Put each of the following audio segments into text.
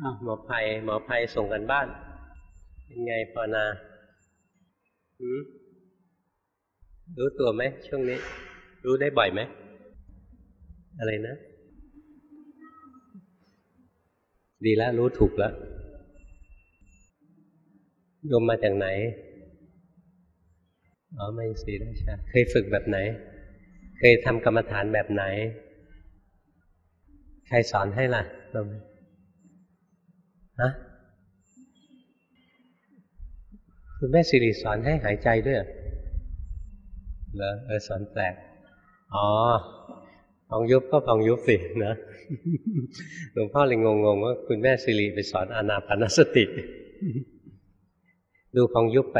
หมอภัยหมอภัยส่งกันบ้าน เป็นไงปอนาหืมรู้ตัวไหมช่วงนี้ รู้ได้บ่อยไหม อะไรนะ ดีแล้วรู้ถูกแล้วโยมมาจากไหน อ๋อไม่สีราชาเคยฝึกแบบไหน เคยทำกรรมฐานแบบไหน ใครสอนให้ล่ะลง ฮะคุณแม่สิริสอนให้หายใจด้วยเหรอเออสอนแปลก อ๋อฟองยุบก็ฟองยุบสินะหลวงพ่อเลยงงๆว่าคุณแม่สิริไปสอนอานาปานสติ ดูฟองยุบไป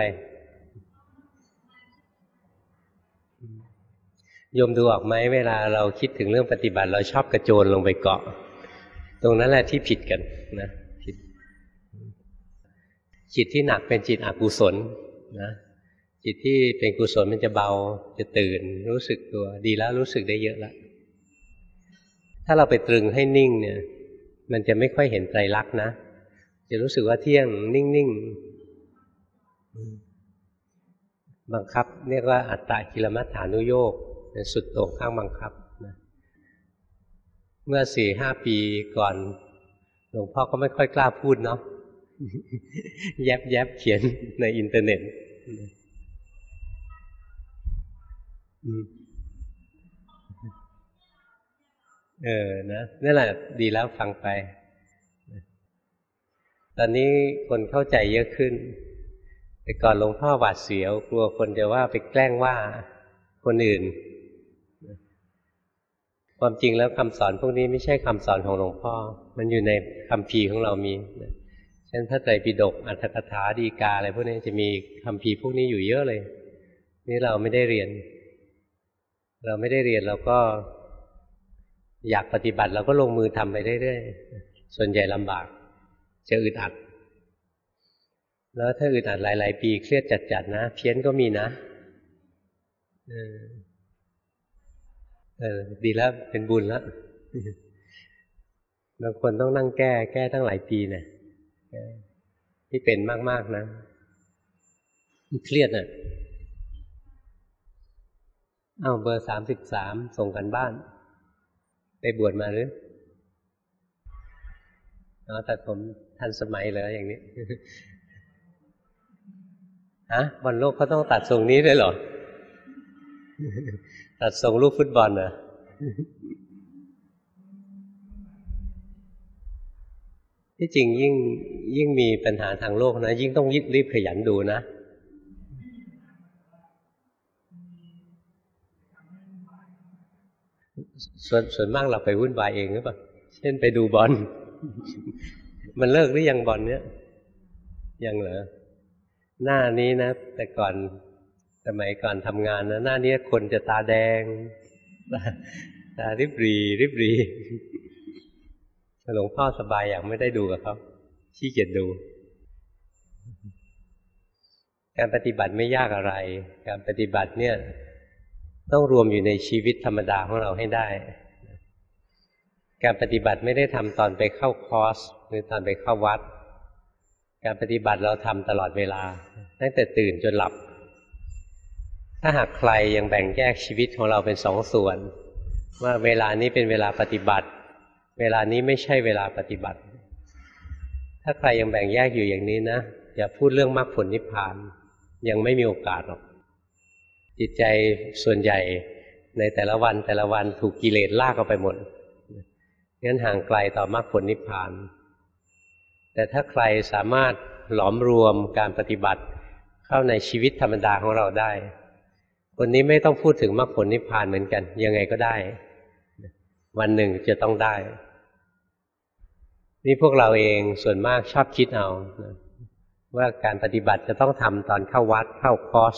โยมดูออกไหมเวลาเราคิดถึงเรื่องปฏิบัติ เราชอบกระโจนลงไปเกาะ ตรงนั้นแหละที่ผิดกันนะ จิตที่หนักเป็นจิตอกุศลนะจิตที่เป็นกุศลมันจะเบาจะตื่น รู้สึกตัวดีแล้วรู้สึกได้เยอะแล้วถ้าเราไปตรึงให้นิ่งเนี่ย มันจะไม่ค่อยเห็นไตรลักษณ์นะจะรู้สึกว่าเที่ยงนิ่งๆบังคับ เรียกว่าอัตตากิลมัฏฐานุโยกเป็นสุดโต่งข้างบังคับนะเมื่อสี่ห้าปีก่อนหลวงพ่อก็ไม่ค่อยกล้าพูดเนาะ แยบแยบเขียนในอินเทอร์เน็ตเออนะนั่นแหละดีแล้วฟังไป ตอนนี้คนเข้าใจเยอะขึ้น แต่ก่อนหลวงพ่อหวาดเสียว กลัวคนจะว่าไปแกล้งว่าคนอื่น ความจริงแล้วคำสอนพวกนี้ไม่ใช่คำสอนของหลวงพ่อ มันอยู่ในคำพีของเรามี เช่นพระไตรปิฎกอัตถกถาดีกาอะไรพวกนี้จะมีคำพีพวกนี้อยู่เยอะเลย นี่เราไม่ได้เรียน เราไม่ได้เรียนเราก็ อยากปฏิบัติเราก็ลงมือทำไปเรื่อยๆส่วนใหญ่ลำบาก จะอึดอัด แล้วถ้าอึดอัดหลาย ๆ ปีเครียดจัดๆนะเพี้ยนก็มีนะเออเออดีแล้วเป็นบุญแล้วบางคนต้องนั่งแก้ แก้ตั้งหลายปีเนะี่ย ที่เป็นมากๆนะเครียดอะเอาเบอร์สามสิบสามส่งกันบ้าน ไปบวชมาหรืออ๋อแต่ผมทันสมัยเลยอย่างนี้ฮะบอลโลกเขาต้องตัดทรงนี้ด้วยเหรอ ตัดทรงลูกฟุตบอลเหรอ ที่จริงยิ่งยิ่งมีปัญหาทางโลกนะ ยิ่งต้องยิบรีบขยันดูนะส่วนส่วนมากเราไปวุ่นวายเองหรือเปล่าเช่นไปดูบอลมันเลิกหรือยังบอลเนี้ยยังเหรอหน้านี้นะ แต่ก่อนสมัยก่อนทำงานนะหน้านี้คนจะตาแดง ตาริบรีริบรี หลวงพ่อสบายอย่างไม่ได้ดูกับเขาขี้เกียจดู การปฏิบัติไม่ยากอะไร การปฏิบัติเนี่ย ต้องรวมอยู่ในชีวิตธรรมดาของเราให้ได้ การปฏิบัติไม่ได้ทำตอนไปเข้าคอร์สหรือตอนไปเข้าวัด การปฏิบัติเราทำตลอดเวลา ตั้งแต่ตื่นจนหลับ ถ้าหากใครยังแบ่งแยกชีวิตของเราเป็นสองส่วน ว่าเวลานี้เป็นเวลาปฏิบัติ เวลานี้ไม่ใช่เวลาปฏิบัติ ถ้าใครยังแบ่งแยกอยู่อย่างนี้นะอย่าพูดเรื่องมรรคผลนิพพาน ยังไม่มีโอกาสหรอก จิตใจส่วนใหญ่ในแต่ละวันแต่ละวันถูกกิเลสลากเข้าไปหมดงั้นห่างไกลต่อมรรคผลนิพพาน แต่ถ้าใครสามารถหลอมรวมการปฏิบัติเข้าในชีวิตธรรมดาของเราได้ คนนี้ไม่ต้องพูดถึงมรรคผลนิพพานเหมือนกัน ยังไงก็ได้ วันหนึ่งจะต้องได้ นี่พวกเราเองส่วนมากชอบคิดเอาว่าการปฏิบัติจะต้องทำตอนเข้าวัดเข้าคอร์ส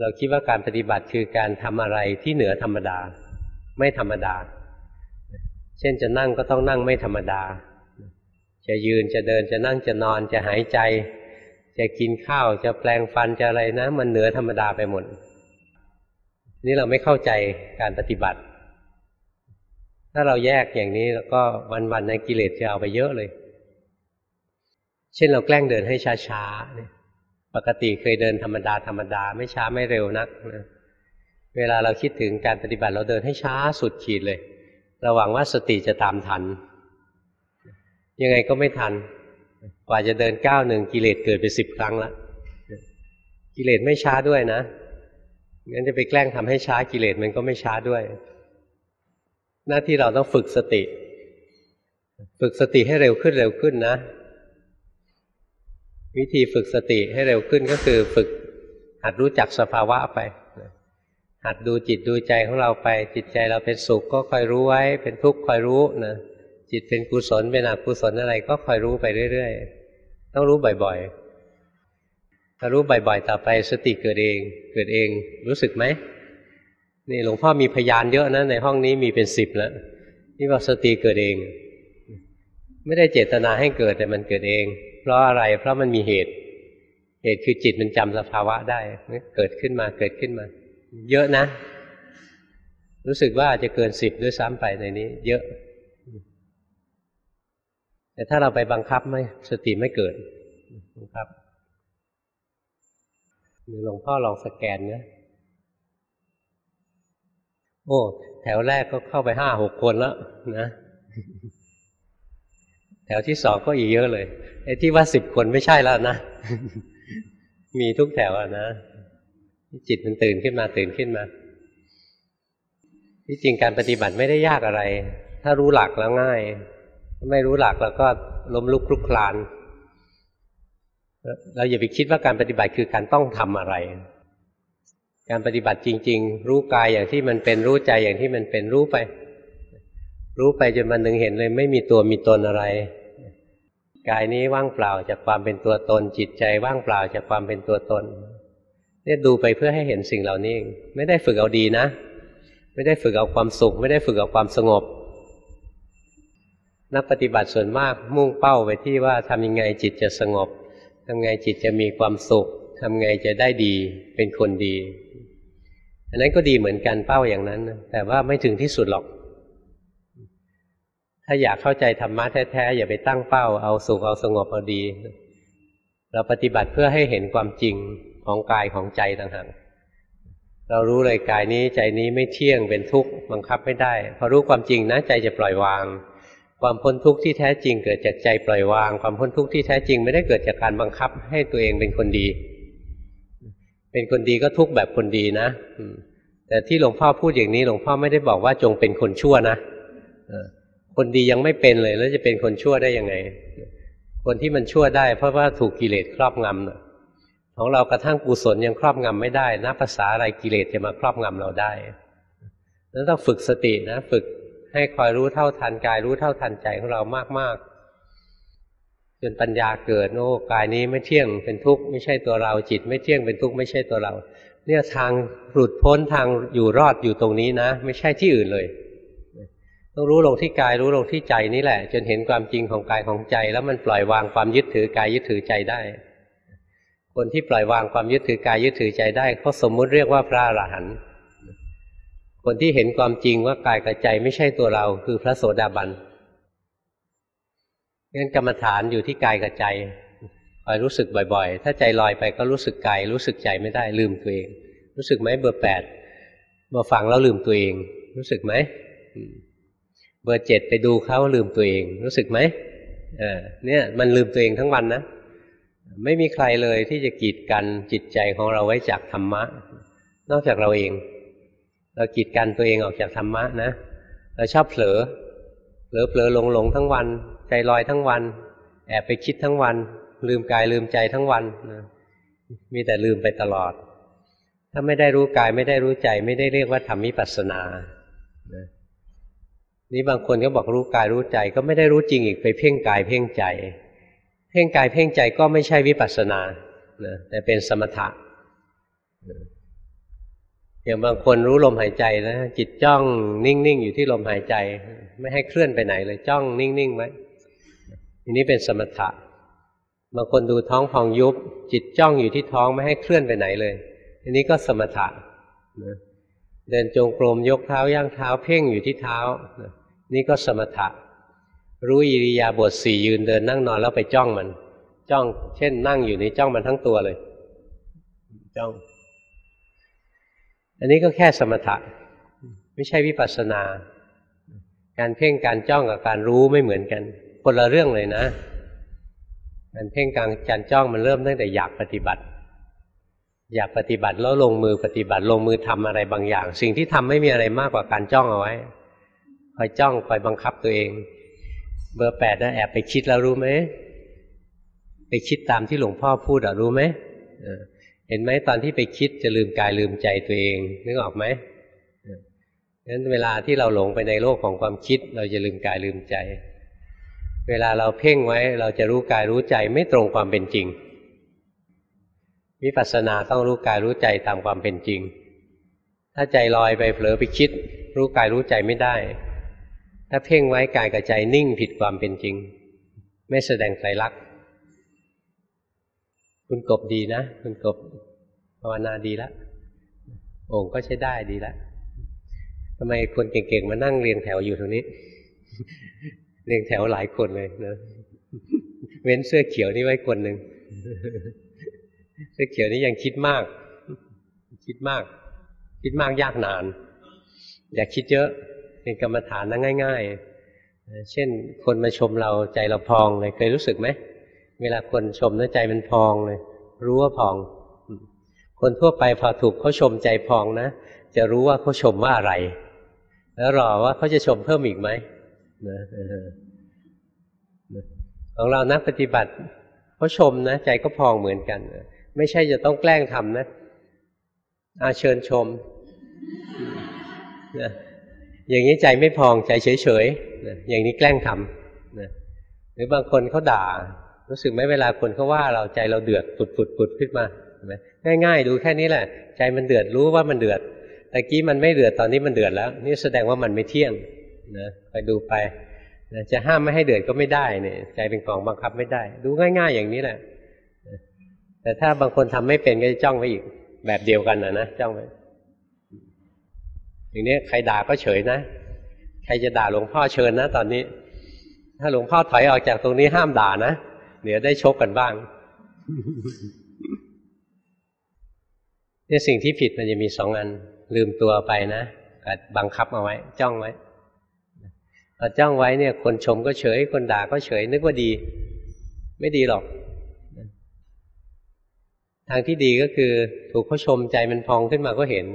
เราคิดว่าการปฏิบัติคือการทำอะไรที่เหนือธรรมดา ไม่ธรรมดา เช่นจะนั่งก็ต้องนั่งไม่ธรรมดา จะยืนจะเดินจะนั่งจะนอนจะหายใจ จะกินข้าวจะแปลงฟันจะอะไรนะ มันเหนือธรรมดาไปหมดนี่เราไม่เข้าใจการปฏิบัติ ถ้าเราแยกอย่างนี้แล้วก็วันๆในกิเลสจะเอาไปเยอะเลย เช่นเราแกล้งเดินให้ช้าๆเนี่ยปกติเคยเดินธรรมดาธรรมดาไม่ช้าไม่เร็วนักนะเวลาเราคิดถึงการปฏิบัติเราเดินให้ช้าสุดขีดเลยระหวังว่าสติจะตามทัน ยังไงก็ไม่ทัน กว่าจะเดินก้าวหนึ่งกิเลสเกิดไปสิบครั้งละกิเลสไม่ช้าด้วยนะงั้นจะไปแกล้งทำให้ช้ากิเลสมันก็ไม่ช้าด้วย หน้าที่เราต้องฝึกสติ ฝึกสติให้เร็วขึ้นเร็วขึ้นนะ วิธีฝึกสติให้เร็วขึ้นก็คือฝึกหัดรู้จักสภาวะไป หัดดูจิตดูใจของเราไป จิตใจเราเป็นสุขก็คอยรู้ไว้ เป็นทุกข์คอยรู้นะจิตเป็นกุศลเป็นอกุศลอะไรก็คอยรู้ไปเรื่อยๆ ต้องรู้บ่อยๆ ถ้ารู้บ่อยๆ ต่อไปสติเกิดเอง เกิดเองรู้สึกไหม นี่หลวงพ่อมีพยานเยอะนะในห้องนี้มีเป็นสิบแล้วนี่ว่าสติเกิดเอง ไม่ได้เจตนาให้เกิดแต่มันเกิดเอง เพราะอะไร เพราะมันมีเหตุ เหตุคือจิตมันจำสภาวะได้เกิดขึ้นมาเกิดขึ้นมา เยอะนะ รู้สึกว่าอาจจะเกินสิบด้วยซ้ำไปในนี้ เยอะ แต่ถ้าเราไปบังคับไม่สติไม่เกิดบังคับหลวงพ่อลองสแกนเนี่ย โอ้ แถวแรกก็เข้าไปห้าหกคนแล้วนะแถวที่สองก็อีกเยอะเลยไอ้ที่ว่าสิบคนไม่ใช่แล้วนะมีทุกแถวอะนะจิตมันตื่นขึ้นมาตื่นขึ้นมาที่จริงการปฏิบัติไม่ได้ยากอะไร ถ้ารู้หลักแล้วง่าย ไม่รู้หลักแล้วก็ล้มลุกคลุกคลาน เราอย่าไปคิดว่าการปฏิบัติคือการต้องทำอะไร การปฏิบัติจริง ๆ รู้กายอย่างที่มันเป็นรู้ใจอย่างที่มันเป็นรู้ไป รู้ไปจนมันหนึ่งเห็นเลย ไม่มีตัวมีตนอะไร กายนี้ว่างเปล่าจากความเป็นตัวตน จิตใจว่างเปล่าจากความเป็นตัวตนเนี่ยดูไปเพื่อให้เห็นสิ่งเหล่านี้ ไม่ได้ฝึกเอาดีนะ ไม่ได้ฝึกเอาความสุข ไม่ได้ฝึกเอาความสงบ นักปฏิบัติส่วนมากมุ่งเป้าไปที่ว่าทำยังไงจิตจะสงบทำไงจิตจะมีความสุข ทำไงจะได้ดีเป็นคนดี อันนั้นก็ดีเหมือนกันเป้าอย่างนั้น แต่ว่าไม่ถึงที่สุดหรอก ถ้าอยากเข้าใจธรรมะแท้ๆอย่าไปตั้งเป้า เอาสุขเอาสงบเอาดี เราปฏิบัติเพื่อให้เห็นความจริงของกายของใจต่างหากเรารู้เลยกายนี้ใจนี้ไม่เที่ยงเป็นทุกข์บังคับไม่ได้ พอรู้ความจริงนะใจจะปล่อยวาง ความพ้นทุกข์ที่แท้จริงเกิดจากใจปล่อยวาง ความพ้นทุกข์ที่แท้จริงไม่ได้เกิดจากการบังคับให้ตัวเองเป็นคนดี เป็นคนดีก็ทุกแบบคนดีนะแต่ที่หลวงพ่อพูดอย่างนี้หลวงพ่อไม่ได้บอกว่าจงเป็นคนชั่วนะคนดียังไม่เป็นเลย แล้วจะเป็นคนชั่วได้ยังไง คนที่มันชั่วได้ เพราะว่าถูกกิเลสครอบงำของเรากระทั่งกุศลยังครอบงำไม่ได้นะภาษาอะไรกิเลสจะมาครอบงำเราได้นั้นต้องฝึกสตินะ ฝึกให้คอยรู้เท่าทันกาย รู้เท่าทันใจของเรามากๆ จนปัญญาเกิดโอ้กายนี้ไม่เที่ยงเป็นทุกข์ไม่ใช่ตัวเราจิต ไม่เที่ยงเป็นทุกข์ไม่ใช่ตัวเรา เนี่ยทางหลุดพ้นทางอยู่รอดอยู่ตรงนี้นะ ไม่ใช่ที่อื่นเลยต้องรู้ลงที่กายรู้ลงที่ใจนี่แหละ จนเห็นความจริงของกายของใจ แล้วมันปล่อยวางความยึดถือกายยึดถือใจได้ คนที่ปล่อยวางความยึดถือกายยึดถือใจได้เขาสมมุติเรียกว่าพระอรหันต์คนที่เห็นความจริงว่ากายกับใจไม่ใช่ตัวเรา คือพระโสดาบัน งั้นกรรมฐานอยู่ที่กายกับใจคอยรู้สึกบ่อยๆ ถ้าใจลอยไปก็รู้สึกกายรู้สึกใจไม่ได้ลืมตัวเอง รู้สึกไหมเบอร์แปดมาฟังแล้วลืมตัวเอง รู้สึกไหมเบอร์เจ็ดไปดูเขาลืมตัวเอง รู้สึกไหมอ่าเนี่ยมันลืมตัวเองทั้งวันนะไม่มีใครเลยที่จะกีดกันจิตใจของเราไว้จากธรรมะ นอกจากเราเอง เรากีดกันตัวเองออกจากธรรมะนะเราชอบเผลอเผลอเผลอหลงหลงทั้งวัน ใจลอยทั้งวัน แอบไปคิดทั้งวัน ลืมกายลืมใจทั้งวันนะมีแต่ลืมไปตลอด ถ้าไม่ได้รู้กายไม่ได้รู้ใจ ไม่ได้เรียกว่าทำมิปัสสนานี่บางคนก็บอกรู้กายรู้ใจก็ไม่ได้รู้จริงอีกไปเพ่งกายเพ่งใจ เพ่งกายเพ่งใจก็ไม่ใช่วิปัสสนานะแต่เป็นสมถะอย่างบางคนรู้ลมหายใจนะจิตจ้องนิ่งๆอยู่ที่ลมหายใจ ไม่ให้เคลื่อนไปไหนเลยจ้องนิ่งๆไว้ อันนี้เป็นสมถะบางคนดูท้องพองยุบ จิตจ้องอยู่ที่ท้องไม่ให้เคลื่อนไปไหนเลย อันนี้ก็สมถะเดินจงกรมยกเท้าย่างเท้าเพ่งอยู่ที่เท้านี่ก็สมถะ รู้อิริยาบถสี่ยืนเดินนั่งนอนแล้วไปจ้องมัน จ้อง เช่น นั่งอยู่ในจ้องมันทั้งตัวเลย จ้อง อันนี้ก็แค่สมถะ ไม่ใช่วิปัสสนา การเพ่งการจ้องกับการรู้ไม่เหมือนกัน คนละเรื่องเลยนะการเพ่งการการจ้องมันเริ่มตั้งแต่อยากปฏิบัติ อยากปฏิบัติแล้วลงมือปฏิบัติลงมือทำอะไรบางอย่าง สิ่งที่ทำไม่มีอะไรมากกว่าการจ้องเอาไว้คอยจ้องคอยบังคับตัวเอง เบอร์แปดนะแอบไปคิดแล้วรู้ไหมไปคิดตามที่หลวงพ่อพูดอะรู้ไหมเห็นไหมตอนที่ไปคิดจะลืมกายลืมใจตัวเองนึกออกไหมงั้นเวลาที่เราหลงไปในโลกของความคิด เราจะลืมกายลืมใจ เวลาเราเพ่งไว้ เราจะรู้กายรู้ใจไม่ตรงความเป็นจริงวิปัสสนาต้องรู้กายรู้ใจตามความเป็นจริง ถ้าใจลอยไปเผลอไปคิด รู้กายรู้ใจไม่ได้ ถ้าเพ่งไว้กายกับใจนิ่งผิดความเป็นจริง ไม่แสดงไตรลักษณ์คุณกบดีนะ คุณกบภาวนาดีแล้วองค์ก็ใช้ได้ดีแล้วทำไมคนเก่งๆมานั่งเรียงแถวอยู่ตรงนี้ เรียงแถวหลายคนเลยนะเว้นเสื้อเขียวนี่ไว้คนหนึ่งเสื้อเขียวนี่ยังคิดมาก คิดมาก คิดมากยากนาน อย่าคิดเยอะ เป็นกรรมฐานนะง่าย ๆ เช่น คนมาชมเราใจเราพองเลยเคยรู้สึกไหมเวลาคนชมแล้วใจมันพองเลย รู้ว่าพอง คนทั่วไปพอถูกเขาชมใจพองนะจะรู้ว่าเขาชมว่าอะไร แล้วรอว่าเขาจะชมเพิ่มอีกไหม นะของเรานักปฏิบัติเขาชมนะใจก็พองเหมือนกันไม่ใช่จะต้องแกล้งทำนะอาเชิญชมนะอย่างนี้ใจไม่พองใจเฉยๆนะอย่างนี้แกล้งทำนะหรือบางคนเขาด่า รู้สึกไหมเวลาคนเขาว่าเราใจเราเดือดปุดปุดปุดขึ้นมานไหมง่ายๆ ดูแค่นี้แหละ ใจมันเดือดรู้ว่ามันเดือดแต่กี้มันไม่เดือดตอนนี้มันเดือดแล้ว นี่แสดงว่ามันไม่เที่ยง นะไปดูไปนะจะห้ามไม่ให้เดือดก็ไม่ได้เนี่ย ใจเป็นของบังคับไม่ได้ ดูง่าย ๆ อย่างนี้แหละแต่ถ้าบางคนทำไม่เป็นก็จะจ้องไว้อีกแบบเดียวกันนะนะจ้องไว้อย่างนี้ใครด่าก็เฉยนะ ใครจะด่าหลวงพ่อเชิญนะ ตอนนี้ ถ้าหลวงพ่อถอยออกจากตรงนี้ห้ามด่านะเดี๋ยวได้ชกกันบ้างเนี่ยสิ่งที่ผิดมันจะมีสองอัน ลืมตัวไปนะกับบังคับเอาไว้ จ้องไว้ พอจ้องไว้เนี่ยคนชมก็เฉย คนด่าก็เฉย นึกว่าดี ไม่ดีหรอก ทางที่ดีก็คือถูกเขาชมใจมันพองขึ้นมาก็เห็น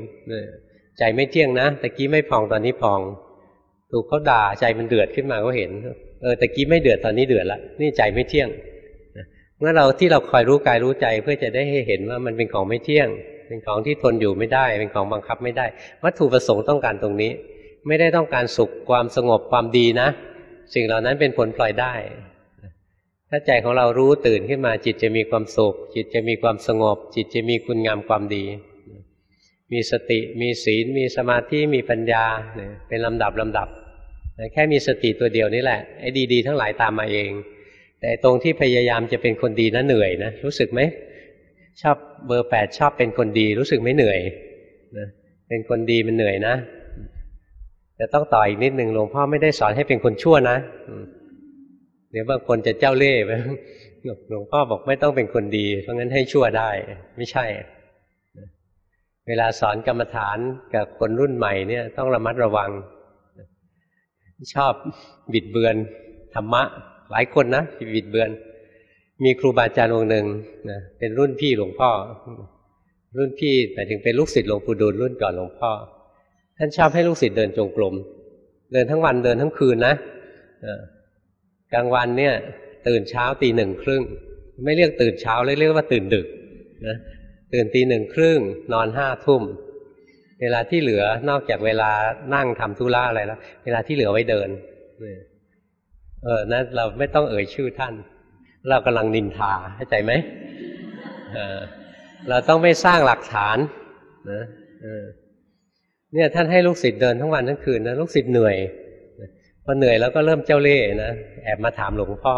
ใจไม่เที่ยงนะตะกี้ไม่พองตอนนี้พอง ถูกเขาด่าใจมันเดือดขึ้นมาก็เห็น เออตะกี้ไม่เดือดตอนนี้เดือดละนี่ใจไม่เที่ยงเมื่อเราที่เราคอยรู้กายรู้ใจเพื่อจะได้ให้เห็นว่ามันเป็นของไม่เที่ยง เป็นของที่ทนอยู่ไม่ได้ เป็นของบังคับไม่ได้ วัตถุประสงค์ต้องการตรงนี้ ไม่ได้ต้องการสุขความสงบความดีนะ สิ่งเหล่านั้นเป็นผลปล่อยได้ถ้าใจของเรารู้ตื่นขึ้นมาจิตจะมีความสุข จิตจะมีความสงบ จิตจะมีคุณงามความดี มีสติมีศีล มีสมาธิมีปัญญาเป็นลำดับลำดับแค่มีสติตัวเดียวนี่แหละไอ้ดีๆทั้งหลายตามมาเอง แต่ตรงที่พยายามจะเป็นคนดีนะเหนื่อยนะรู้สึกไหมชอบเบอร์แปดชอบเป็นคนดีรู้สึกไม่เหนื่อยนะเป็นคนดีมันเหนื่อยนะ แต่ต้องต่ออีกนิดหนึ่งหลวงพ่อไม่ได้สอนให้เป็นคนชั่วนะเดี๋ยวบางคนจะเจ้าเล่ห์ไปหลวงพ่อบอกไม่ต้องเป็นคนดี เพราะงั้นให้ชั่วได้ ไม่ใช่ เวลาสอนกรรมฐานกับคนรุ่นใหม่เนี่ย ต้องระมัดระวัง ชอบบิดเบือนธรรมะ หลายคนนะบิดเบือน มีครูบาอาจารย์องค์หนึ่งนะเป็นรุ่นพี่หลวงพ่อ รุ่นพี่หมายถึงเป็นลูกศิษย์หลวงปู่ดูลรุ่นก่อนหลวงพ่อ ท่านชอบให้ลูกศิษย์เดินจงกรมเดินทั้งวันเดินทั้งคืนนะกลางวันเนี่ย ตื่นเช้าตีหนึ่งครึ่งไม่เรียกตื่นเช้าเรียกว่าตื่นดึกนะตื่นตีหนึ่งครึ่งนอนห้าทุ่ม เวลาที่เหลือนอกจากเวลานั่งทำธุระอะไรแล้ว เวลาที่เหลือไว้เดินเออนะเราไม่ต้องเอ่ยชื่อท่าน เรากำลังนินทาเข้าใจไหมเออเราต้องไม่สร้างหลักฐานนะ เนี่ยท่านให้ลูกศิษย์เดินทั้งวันทั้งคืนนะลูกศิษย์เหนื่อยพอเหนื่อยแล้วก็เริ่มเจ้าเล่ห์นะแอบมาถามหลวงพ่อ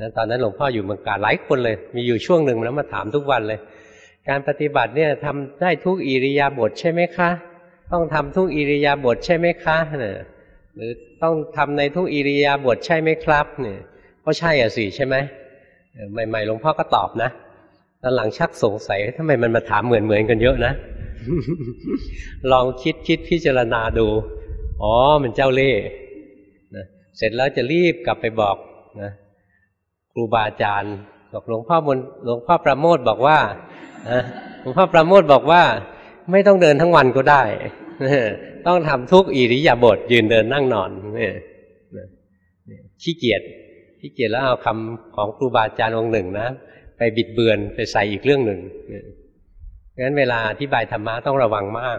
นะตอนนั้นหลวงพ่ออยู่เมืองกาหลายคนเลย มีอยู่ช่วงหนึ่งแล้วมาถามทุกวันเลย การปฏิบัติเนี่ยทำได้ทุกอิริยาบถใช่ไหมคะ ต้องทำทุกอิริยาบถใช่ไหมคะเนี่ยหรือต้องทำในทุกอิริยาบถใช่ไหมครับเนี่ยก็ใช่อะสิใช่ไหมใหม่ๆหลวงพ่อก็ตอบนะตอนหลังชักสงสัยทำไมมันมาถามเหมือนเหมือนกันเยอะนะ ลองคิดคิดพิจารณาดู อ๋อ มันเจ้าเล่ห์นะเสร็จแล้วจะรีบกลับไปบอกนะครูบาอาจารย์บอกหลวงพ่อมนหลวงพ่อประโมทบอกว่าหลวงพ่อประโมทบอกว่า ไม่ต้องเดินทั้งวันก็ได้ ต้องทำทุกอิริยาบถยืนเดินนั่งนอนเนี่ยขี้เกียจขี้เกียจแล้วเอาคำของครูบาอาจารย์องค์หนึ่งนะไปบิดเบือนไปใส่อีกเรื่องหนึ่ง งั้นเวลาอธิบายธรรมะต้องระวังมาก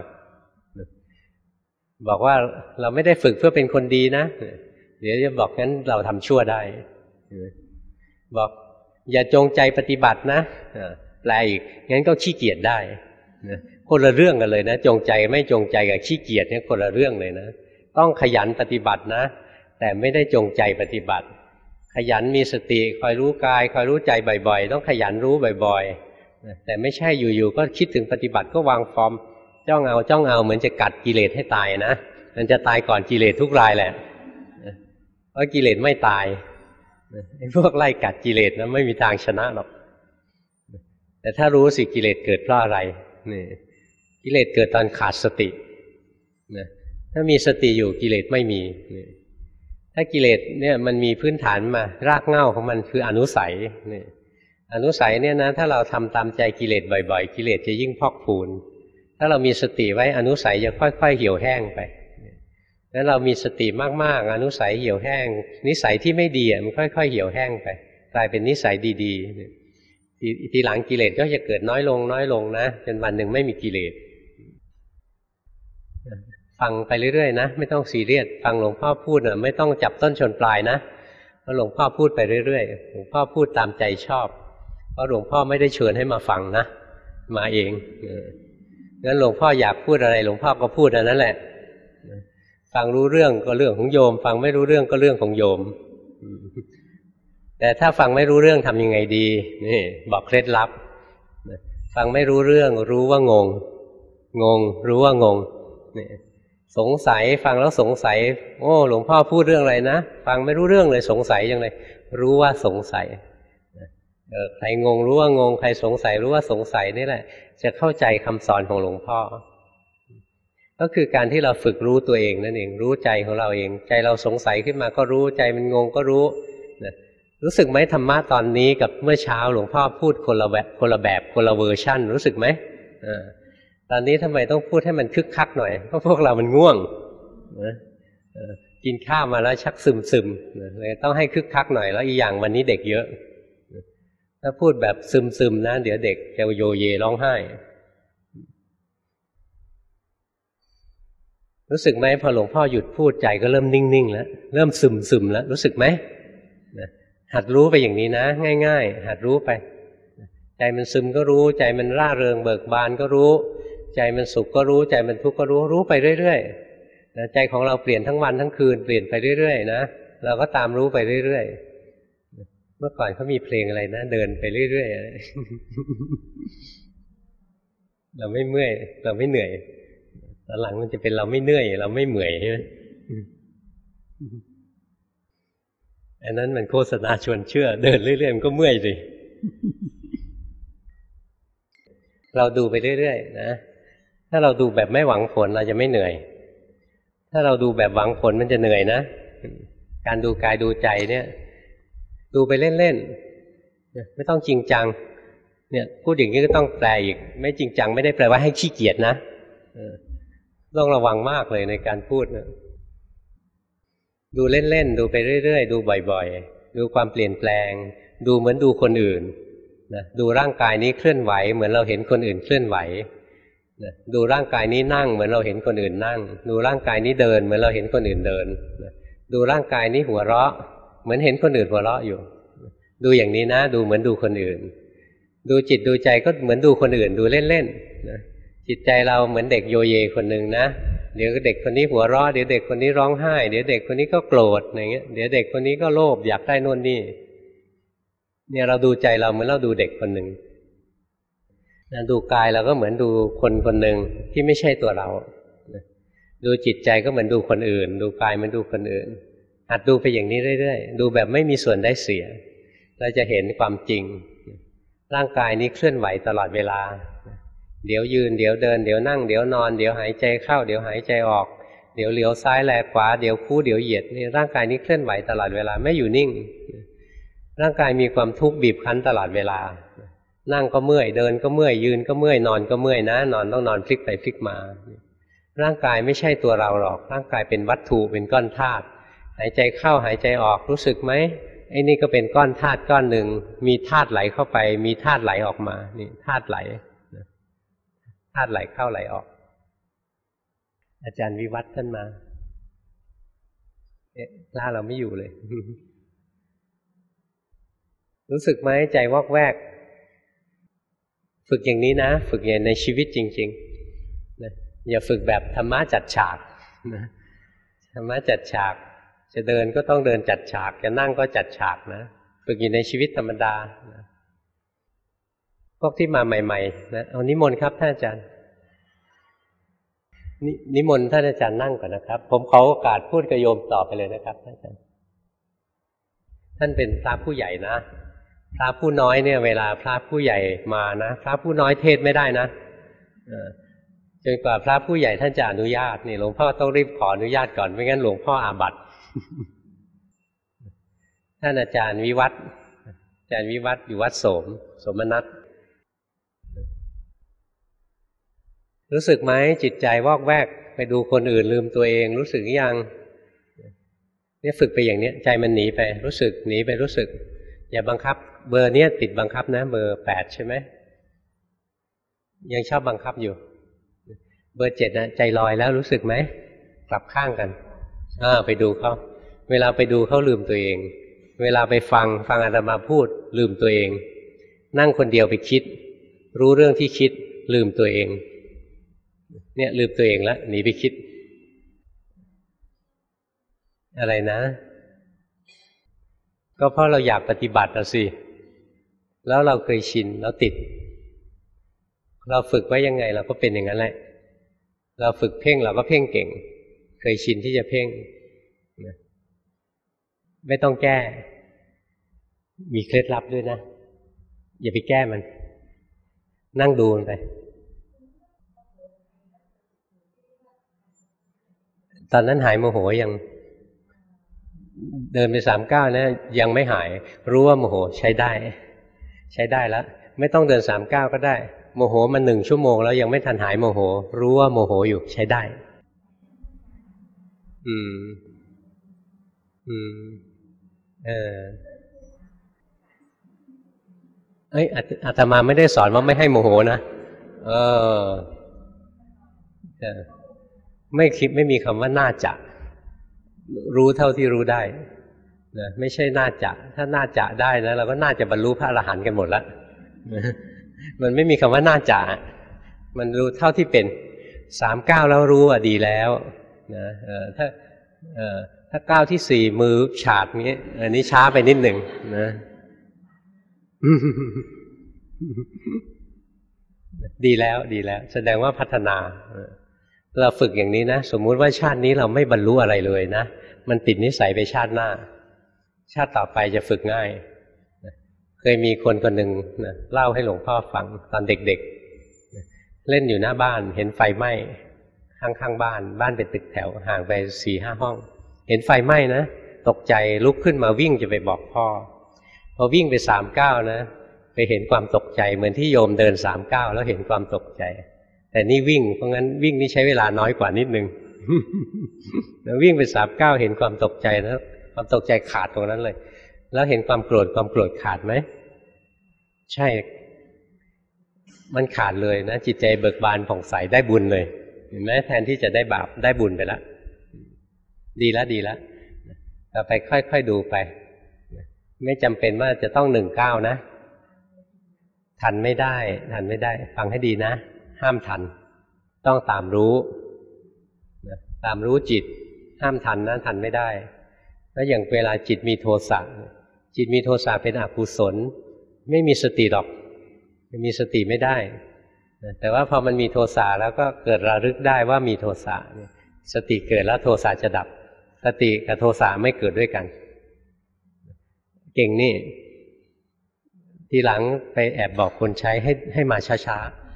บอกว่าเราไม่ได้ฝึกเพื่อเป็นคนดีนะ เดี๋ยวจะบอกงั้นเราทำชั่วได้ บอกอย่าจงใจปฏิบัตินะแปลอีกงั้นก็ขี้เกียจได้คนละเรื่องกันเลยนะ จงใจไม่จงใจกับขี้เกียจเนี่ยคนละเรื่องเลยนะ ต้องขยันปฏิบัตินะ แต่ไม่ได้จงใจปฏิบัติ ขยันมีสติคอยรู้กาย คอยรู้ใจบ่อย ๆ ต้องขยันรู้บ่อย ๆ แต่ไม่ใช่อยู่ๆก็คิดถึงปฏิบัติก็วางฟอร์มจ้องเอาจ้องเอาเหมือนจะกัดกิเลสให้ตายนะมันจะตายก่อนกิเลสทุกรายแหละเพราะกิเลสไม่ตายไอ้พวกไล่กัดกิเลสนะไม่มีทางชนะหรอก แต่ถ้ารู้สิกิเลสเกิดเพราะอะไรนี่กิเลสเกิดตอนขาดสตินะถ้ามีสติอยู่กิเลสไม่มีถ้ากิเลสเนี่ยมันมีพื้นฐานมารากเหง้าของมันคืออนุสัยนี่ อนุสัยเนี่ยนะถ้าเราทำตามใจกิเลสบ่อย ๆ กิเลสจะยิ่งพอกพูน ถ้าเรามีสติไว้อนุสัยจะค่อย ๆ เหี่ยวแห้งไปแล้วเรามีสติมากๆ อนุสัยเหี่ยวแห้ง นิสัยที่ไม่ดีมันค่อย ๆ เหี่ยวแห้งไป กลายเป็นนิสัยดีๆทีหลังกิเลสก็จะเกิดน้อยลง น้อยลงนะจนวันหนึ่งไม่มีกิเลสฟังไปเรื่อยๆนะไม่ต้องซีเรียสฟังหลวงพ่อพูดไม่ต้องจับต้นชนปลายนะเพราะหลวงพ่อพูดไปเรื่อยๆหลวงพ่อพูดตามใจชอบ ราะหลวงพ่อไม่ได้เชิญให้มาฟังนะ มาเองงั้นหลวงพ่ออยากพูดอะไร หลวงพ่อก็พูดอันนั้นแหละ ฟังรู้เรื่องก็เรื่องของโยม ฟังไม่รู้เรื่องก็เรื่องของโยม แต่ถ้าฟังไม่รู้เรื่องทำยังไงดี นี่ บอกเคล็ดลับ ฟังไม่รู้เรื่อง รู้ว่างง งง รู้ว่างงนี่สงสัยฟังแล้วสงสัย โอ้ หลวงพ่อพูดเรื่องอะไรนะ ฟังไม่รู้เรื่องเลยสงสัยยังไงรู้ว่าสงสัย เออใครงงรู้ว่างง ใครสงสัยรู้ว่าสงสัยนี่แหละ จะเข้าใจคำสอนของหลวงพ่อ ก็คือการที่เราฝึกรู้ตัวเองนั่นเองรู้ใจของเราเอง ใจเราสงสัยขึ้นมาก็รู้ใจมันงงก็รู้นะรู้สึกไหมธรรมะตอนนี้กับเมื่อเช้าหลวงพ่อพูดคนละแบบคนละแบบคนละเวอร์ชั่น รู้สึกไหมอตอนนี้ทำไมต้องพูดให้มันคึกคักหน่อยเพราะพวกเรามันง่วงนะกินข้าวมาแล้วชักซึมซึมเลยต้องให้คึกคักหน่อยแล้วอีกอย่างวันนี้เด็กเยอะ ถ้าพูดแบบซึมซึมนะ เดี๋ยวเด็กจะโยเยร้องไห้ รู้สึกไหมพอหลวงพ่อหยุดพูดใจก็เริ่มนิ่งๆแล้วเริ่มซึมซึมแล้วรู้สึกไหมหัดรู้ไปอย่างนี้นะ ง่าย ๆ หัดรู้ไป ใจมันซึมก็รู้ ใจมันร่าเริงเบิกบานก็รู้ ใจมันสุขก็รู้ ใจมันทุกข์ก็รู้รู้ไปเรื่อยๆใจของเราเปลี่ยนทั้งวันทั้งคืนเปลี่ยนไปเรื่อยๆนะเราก็ตามรู้ไปเรื่อยๆ เมื่อก่อนเขามีเพลงอะไรนะ เดินไปเรื่อยๆ เราไม่เมื่อย เราไม่เหนื่อยตอนหลังมันจะเป็นเราไม่เหนื่อย เราไม่เหมื่อยใช่ไหมอันนั้นมันโฆษณาชวนเชื่อ เดินเรื่อยๆมันก็เมื่อยสิเราดูไปเรื่อยๆนะถ้าเราดูแบบไม่หวังผลเราจะไม่เหนื่อย ถ้าเราดูแบบหวังผลมันจะเหนื่อยนะ การดูกายดูใจเนี่ย ดูไปเล่นๆไม่ต้องจริงจัง เนี่ยพูดอย่างนี้ก็ต้องแปลอีก ไม่จริงจัง ไม่ได้แปลว่าให้ขี้เกียจนะต้องระวังมากเลยในการพูดนะดูเล่นๆดูไปเรื่อยๆดูบ่อยๆ ดูความเปลี่ยนแปลง ดูเหมือนดูคนอื่นนะดูร่างกายนี้เคลื่อนไหว เหมือนเราเห็นคนอื่นเคลื่อนไหวนะดูร่างกายนี้นั่ง เหมือนเราเห็นคนอื่นนั่ง ดูร่างกายนี้เดิน เหมือนเราเห็นคนอื่นเดินนะดูร่างกายนี้หัวเราะ เหมือนเห็นคนอื่นหัวเราะอยู่ ดูอย่างนี้นะ ดูเหมือนดูคนอื่น ดูจิตดูใจก็เหมือนดูคนอื่น ดูเล่นๆนะจิตใจเราเหมือนเด็กโยเยคนหนึ่งนะเดี๋ยวเด็กคนนี้หัวเราะเดี๋ยวเด็กคนนี้ร้องไห้ เดี๋ยวเด็กคนนี้ก็โกรธอย่างเงี้ยเดี๋ยวเด็กคนนี้ก็โลภอยากได้นู่นนี่เนี่ยเราดูใจเราเหมือนเราดูเด็กคนหนึ่งนะดูกายเราก็เหมือนดูคนคนหนึ่งที่ไม่ใช่ตัวเรา ดูจิตใจก็เหมือนดูคนอื่น ดูกายมือนดูคนอื่น หัดดูไปอย่างนี้เรื่อยๆ ดูแบบไม่มีส่วนได้เสีย เราจะเห็นความจริง ร่างกายนี้เคลื่อนไหวตลอดเวลา เดี๋ยวยืน เดี๋ยวเดิน เดี๋ยวนั่ง เดี๋ยวนอน เดี๋ยวหายใจเข้า เดี๋ยวหายใจออก เดี๋ยวเหลียวซ้ายแลขวา เดี๋ยวคู่เดี๋ยวเหยียดนี่ร่างกายนี้เคลื่อนไหวตลอดเวลาไม่อยู่นิ่ง ร่างกายมีความทุกข์บีบคั้นตลอดเวลา นั่งก็เมื่อย เดินก็เมื่อย ยืนก็เมื่อย นอนก็เมื่อยนะ นอนต้องนอนพลิกไปพลิกมา ร่างกายไม่ใช่ตัวเราหรอก ร่างกายเป็นวัตถุ เป็นก้อนธาตุ หายใจเข้าหายใจออกรู้สึกไหมไอ้นี่ก็เป็นก้อนธาตุก้อนหนึ่ง มีธาตุไหลเข้าไป มีธาตุไหลออกมา นี่ธาตุไหลธาตุไหลเข้าไหลออก อาจารย์วิวัฒน์ท่านมาเอ๊ะล่าเราไม่อยู่เลย รู้สึกไหมใจวอกแวก ฝึกอย่างนี้นะ ฝึกอย่างในชีวิตจริงๆนะอย่าฝึกแบบธรรมะจัดฉากนะธรรมะจัดฉาก จะเดินก็ต้องเดินจัดฉาก จะนั่งก็จัดฉากนะฝึกอยู่ในชีวิตธรรมดานะพวกที่มาใหม่ๆนะเอานิมนต์ครับท่านอาจารย์นนิมนต์ท่านอาจารย์นั่งก่อนนะครับ ผมขอโอกาสพูดกระโยมต่อไปเลยนะครับท่านอาจารย์ท่านเป็นพระผู้ใหญ่นะพระผู้น้อยเนี่ย เวลาพระผู้ใหญ่มานะพระผู้น้อยเทศไม่ได้นะจนกว่าพระผู้ใหญ่ท่านจะอนุญาตนี่หลวงพ่อต้องรีบขออนุญาตก่อนไม่งั้นหลวงพ่ออาบัติ ท่านอาจารย์วิวัฒอาจารย์วิวัฒอยู่วัดโสม สมนัตรู้สึกไหมจิตใจวอกแวก ไปดูคนอื่นลืมตัวเอง รู้สึกยังเนี่ยฝึกไปอย่างเนี้ยใจมันหนีไป รู้สึกหนีไปรู้สึก อย่าบังคับ เบอร์เนี้ยติดบังคับนะ เบอร์แปดใช่ไหมยังชอบบังคับอยู่ เบอร์เจ็ดนะใจลอยแล้วรู้สึกไหมกลับข้างกัน อ่าไปดูเขาเวลาไปดูเขาลืมตัวเอง เวลาไปฟังฟังอาตมาพูด ลืมตัวเอง นั่งคนเดียวไปคิด รู้เรื่องที่คิด ลืมตัวเอง เนี่ยลืมตัวเองแล้วหนีไปคิด อะไรนะ ก็เพราะเราอยากปฏิบัติอะสิแล้วเราเคยชินแล้วติด เราฝึกไว้ยังไง เราก็เป็นอย่างนั้นแหละ เราฝึกเพ่งเราก็เพ่งเก่ง เคยชินที่จะเพ่งไม่ต้องแก้ มีเคล็ดลับด้วยนะ อย่าไปแก้มัน นั่งดูมันไป ตอนนั้นหายโมโหยัง เดินไปสามก้าวนะ ยังไม่หาย รู้ว่าโมโหใช้ได้ ใช้ได้แล้ว ไม่ต้องเดินสามก้าวก็ได้ โมโหมันหนึ่งชั่วโมงแล้วยังไม่ทันหายโมโห รู้ว่าโมโหอยู่ใช้ได้ อืม อืม เออเอ้ยอาตมาไม่ได้สอนว่าไม่ให้โมโหนะเออไม่คิดไม่มีคำว่าน่าจะรู้เท่าที่รู้ได้นะไม่ใช่น่าจะ ถ้าน่าจะได้นะเราก็น่าจะบรรลุพระอรหันต์กันหมดแล้วมันไม่มีคำว่าน่าจะ มันรู้เท่าที่เป็นสามเก้าแล้วรู้อะดีแล้ว นะถ้าเออถ้าก้าวที่สี่มือฉาดนี้ อันนี้ช้าไปนิดหนึ่งนะดีแล้วดีแล้ว แสดงว่าพัฒนาเราฝึกอย่างนี้นะสมมุติว่าชาตินี้เราไม่บรรลุอะไรเลยนะมันติดนิสัยไปชาติหน้า ชาติต่อไปจะฝึกง่ายเคยมีคนคนหนึ่งนะเล่าให้หลวงพ่อฟังตอนเด็กๆเล่นอยู่หน้าบ้านเห็นไฟไหม้ ข้างๆบ้าน บ้านเป็นตึกแถวห่างไปสี่ห้าห้อง เห็นไฟไหม้นะตกใจลุกขึ้นมาวิ่งจะไปบอกพ่อพอวิ่งไปสามเก้านะไปเห็นความตกใจเหมือนที่โยมเดินสามเก้าแล้วเห็นความตกใจ แต่นี่วิ่งเพราะงั้นวิ่งนี่ใช้เวลาน้อยกว่านิดนึงแล้วิ่งไปสามเก้าเห็นความตกใจแล้วความตกใจขาดตรงนั้นเลย แล้วเห็นความโกรธความโกรธขาดไหมใช่ มันขาดเลยนะจิตใจเบิกบานผ่องใสได้บุญเลย เห็นไหมแทนที่จะได้บาปได้บุญไปแล้วดีแล้วดีแล้วต่อไปค่อยๆดูไป ไม่จำเป็นว่าจะต้องหนึ่งเก้านะ ทันไม่ได้ ทันไม่ได้ ฟังให้ดีนะ ห้ามทัน ต้องตามรู้ตามรู้จิต ห้ามทันนะทันไม่ได้แล้วอย่างเวลาจิตมีโทสะจิตมีโทสะเป็นอกุศล ไม่มีสติหรอกมีสติไม่ได้ แต่ว่าพอมันมีโทสะแล้วก็เกิดระลึกได้ว่ามีโทสะสติเกิดแล้วโทสะจะดับ สติกับโทสะไม่เกิดด้วยกัน เก่งนี่ ทีหลังไปแอบบอกคนใช้ให้ให้มาช้าๆ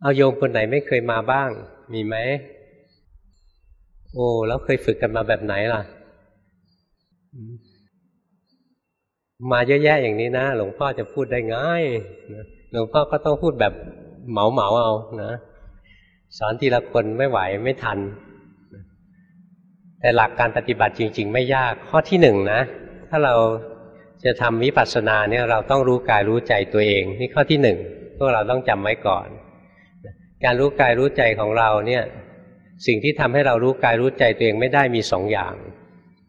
เอาโยมคนไหนไม่เคยมาบ้าง มีไหม โอ้ แล้วเคยฝึกกันมาแบบไหนล่ะ มาเยอะแยะอย่างนี้นะ หลวงพ่อจะพูดได้ง่ายหลวงพ่อก็ต้องพูดแบบเหมาเหมาเอานะสอนทีละคนไม่ไหวไม่ทัน แต่หลักการปฏิบัติจริง ๆ ไม่ยากข้อที่หนึ่งนะ ถ้าเราจะทำวิปัสสนาเนี่ยเราต้องรู้กายรู้ใจตัวเอง นี่ข้อที่หนึ่งพวกเราต้องจำไว้ก่อน การรู้กายรู้ใจของเราเนี่ยสิ่งที่ทำให้เรารู้กายรู้ใจตัวเองไม่ได้มีสองอย่าง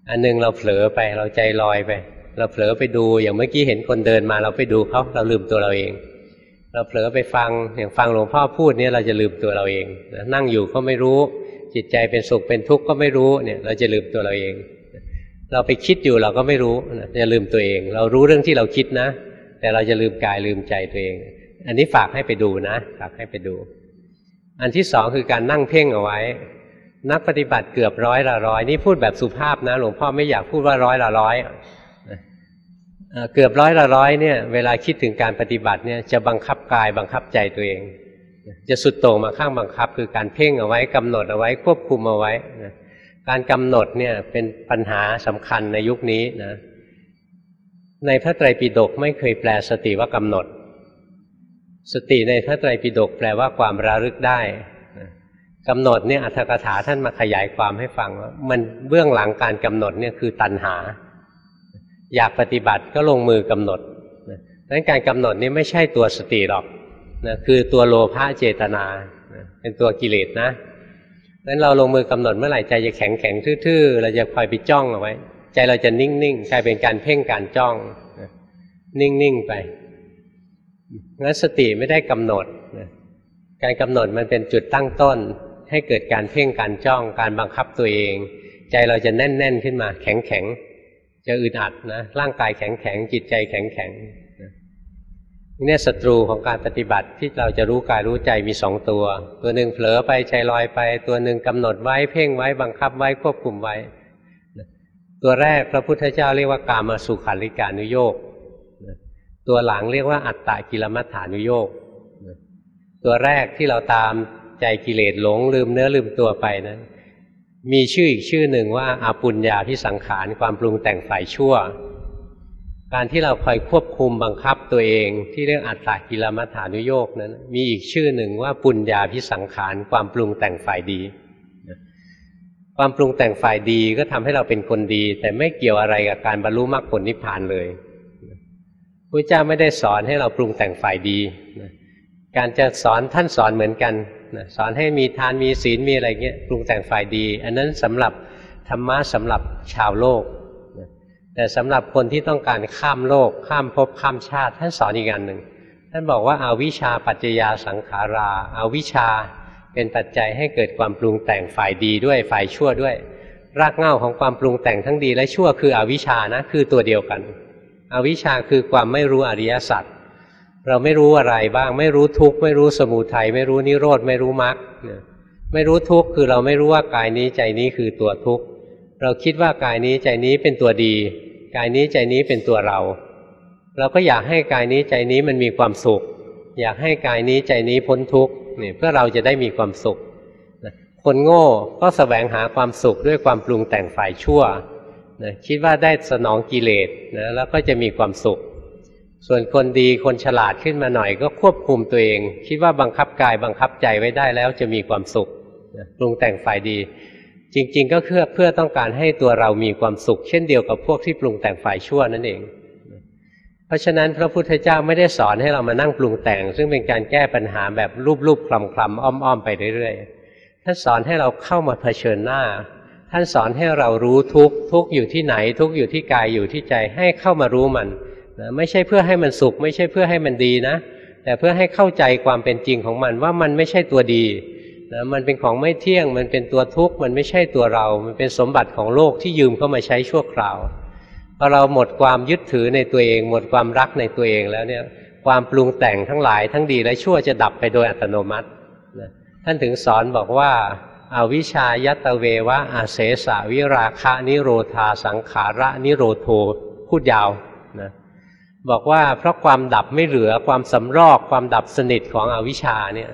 อันนึงเราเผลอไปเราใจลอยไป เราเผลอไปดูอย่างเมื่อกี้เห็นคนเดินมาเราไปดูเขาเราลืมตัวเราเอง เราเผลอไปฟังอย่างฟังหลวงพ่อพูดเนี่ยเราจะลืมตัวเราเองนั่งอยู่ก็ไม่รู้ จิตใจเป็นสุขเป็นทุกข์ก็ไม่รู้เนี่ย เราจะลืมตัวเราเอง เราไปคิดอยู่เราก็ไม่รู้จะลืมตัวเอง เรารู้เรื่องที่เราคิดนะ แต่เราจะลืมกายลืมใจตัวเอง อันนี้ฝากให้ไปดูนะฝากให้ไปดู อันที่สองคือการนั่งเพ่งเอาไว้ นักปฏิบัติเกือบร้อยละร้อยนี่พูดแบบสุภาพนะหลวงพ่อไม่อยากพูดว่าร้อยละร้อย เกือบร้อยละร้อยเนี่ยเวลาคิดถึงการปฏิบัติเนี่ยจะบังคับกายบังคับใจตัวเอง จะสุดโต่งมาข้างบังคับ คือการเพ่งเอาไว้กำหนดเอาไว้ควบคุมเอาไว้นะการกำหนดเนี่ยเป็นปัญหาสำคัญในยุคนี้นะในพระไตรปิฎกไม่เคยแปลสติว่ากำหนด สติในพระไตรปิฎกแปลว่าความระลึกได้กำหนดเนี่ยอัตถกถาท่านมาขยายความให้ฟังว่ามันเบื้องหลังการกำหนดเนี่ยคือตัณหา อยากปฏิบัติก็ลงมือกำหนดดังนั้นการกำหนดนี้ไม่ใช่ตัวสติหรอกนะคือตัวโลภะเจตนา เป็นตัวกิเลสนะดังนั้นเราลงมือกำหนดเมื่อไหร่ใจจะแข็งแข็งทื่อๆ เราจะคอยไปจ้องเอาไว้ ใจเราจะนิ่งๆกลายเป็นการเพ่งการจ้อง นิ่งๆไปงั้นสติไม่ได้กำหนด การกำหนดมันเป็นจุดตั้งต้น ให้เกิดการเพ่งการจ้อง การบังคับตัวเอง ใจเราจะแน่นๆขึ้นมา แข็งแข็ง จะอึดอัดนะร่างกายแข็งแข็งจิตใจแข็งแข็งนี่ศัตรูของการปฏิบัติที่เราจะรู้กายรู้ใจมีสองตัว ตัวหนึ่งเผลอไปใจลอยไป ตัวหนึ่งกำหนดไว้เพ่งไว้บังคับไว้ควบคุมไว้ ตัวแรกพระพุทธเจ้าเรียกว่ากามาสุขาริการุโยกตัวหลังเรียกว่าอัตตากิลมัฏฐานุโยกตัวแรกที่เราตามใจกิเลสหลงลืมเนื้อลืมตัวไปนั้น มีชื่ออีกชื่อหนึ่งว่าอาปุญญาพิสังขารความปรุงแต่งฝ่ายชั่ว การที่เราคอยควบคุมบังคับตัวเองที่เรื่องอัตตากิลมัฐานุโยกนั้น มีอีกชื่อหนึ่งว่าปุญญาพิสังขารความปรุงแต่งฝ่ายดี ความปรุงแต่งฝ่ายดีก็ทำให้เราเป็นคนดี แต่ไม่เกี่ยวอะไรกับการบรรลุมรรคผลนิพพานเลยพระเจ้าไม่ได้สอนให้เราปรุงแต่งฝ่ายดีการจะสอนท่านสอนเหมือนกัน นะสอนให้มีทานมีศีลมีอะไรเงี้ยปรุงแต่งฝ่ายดี อันนั้นสำหรับธรรมะสำหรับชาวโลกนะแต่สำหรับคนที่ต้องการข้ามโลก ข้ามภพข้ามชาติ ท่านสอนอีกอันหนึ่งท่านบอกว่าอาวิชาปัจจยาสังขาราอาวิชาเป็นปัจจัยให้เกิดความปรุงแต่งฝ่ายดีด้วยฝ่ายชั่วด้วย รากเหง้าของความปรุงแต่งทั้งดีและชั่วคืออวิชานะคือตัวเดียวกัน อวิชาคือความไม่รู้อริยสัจ เราไม่รู้อะไรบ้าง ไม่รู้ทุกข์ไม่รู้สมุทัยไม่รู้นิโรธไม่รู้มรรคไม่รู้ทุกข์คือเราไม่รู้ว่ากายนี้ใจนี้คือตัวทุกข์เราคิดว่ากายนี้ใจนี้เป็นตัวดี กายนี้ใจนี้เป็นตัวเรา เราก็อยากให้กายนี้ใจนี้มันมีความสุข อยากให้กายนี้ใจนี้พ้นทุกข์เนี่ยเพื่อเราจะได้มีความสุขคนโง่ก็สแสวงหาความสุขด้วยความปรุงแต่งฝ่ายชั่วนะคิดว่าได้สนองกิเลสนะแล้วก็จะมีความสุข ส่วนคนดีคนฉลาดขึ้นมาหน่อยก็ควบคุมตัวเอง คิดว่าบังคับกายบังคับใจไว้ได้แล้วจะมีความสุขปรุงแต่งฝ่ายดี จริง ๆ ก็เพื่อเพื่อต้องการให้ตัวเรามีความสุข เช่นเดียวกับพวกที่ปรุงแต่งฝ่ายชั่วนั่นเอง เพราะฉะนั้นพระพุทธเจ้าไม่ได้สอนให้เรามานั่งปรุงแต่ง ซึ่งเป็นการแก้ปัญหาแบบรูปๆคลำๆอ้อมๆไปเรื่อยๆท่านสอนให้เราเข้ามาเผชิญหน้า ท่านสอนให้เรารู้ทุกทุกอยู่ที่ไหน ทุกอยู่ที่กายอยู่ที่ใจให้เข้ามารู้มัน นะไม่ใช่เพื่อให้มันสุข ไม่ใช่เพื่อให้มันดีนะ แต่เพื่อให้เข้าใจความเป็นจริงของมันว่ามันไม่ใช่ตัวดีนะมันเป็นของไม่เที่ยง มันเป็นตัวทุกข์ มันไม่ใช่ตัวเรา มันเป็นสมบัติของโลกที่ยืมเข้ามาใช้ชั่วคราวพอเราหมดความยึดถือในตัวเอง หมดความรักในตัวเองแล้วเนี่ยความปรุงแต่งทั้งหลายทั้งดีและชั่วจะดับไปโดยอัตโนมัตินะท่านถึงสอนบอกว่าอาวิชายตเววะอาเสสาวิราคะนิโรธาสังขาระนิโรโทพูดยาวนะ บอกว่าเพราะความดับไม่เหลือความสำรอกความดับสนิทของอวิชชาเนี่ย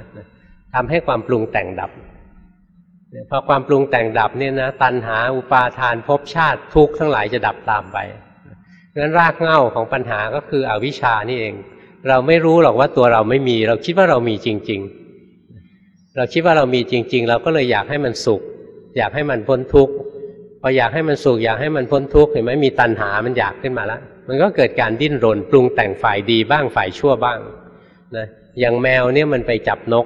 ทำให้ความปรุงแต่งดับพอความปรุงแต่งดับเนี่ยนะตัณหาอุปาทานภพชาติทุกข์ทั้งหลายจะดับตามไปเพราะฉะนั้นรากเหง้าของปัญหาก็คืออวิชชานี่เอง เราไม่รู้หรอกว่าตัวเราไม่มี เราคิดว่าเรามีจริง ๆ เราคิดว่าเรามีจริง ๆ เราก็เลยอยากให้มันสุข อยากให้มันพ้นทุกข์ พออยากให้มันสุขอยากให้มันพ้นทุกข์เห็นไหมมีตัณหามันอยากขึ้นมาแล้วมันก็เกิดการดิ้นรนปรุงแต่งฝ่ายดีบ้างฝ่ายชั่วบ้างนะอย่างแมวเนี่ยมันไปจับนก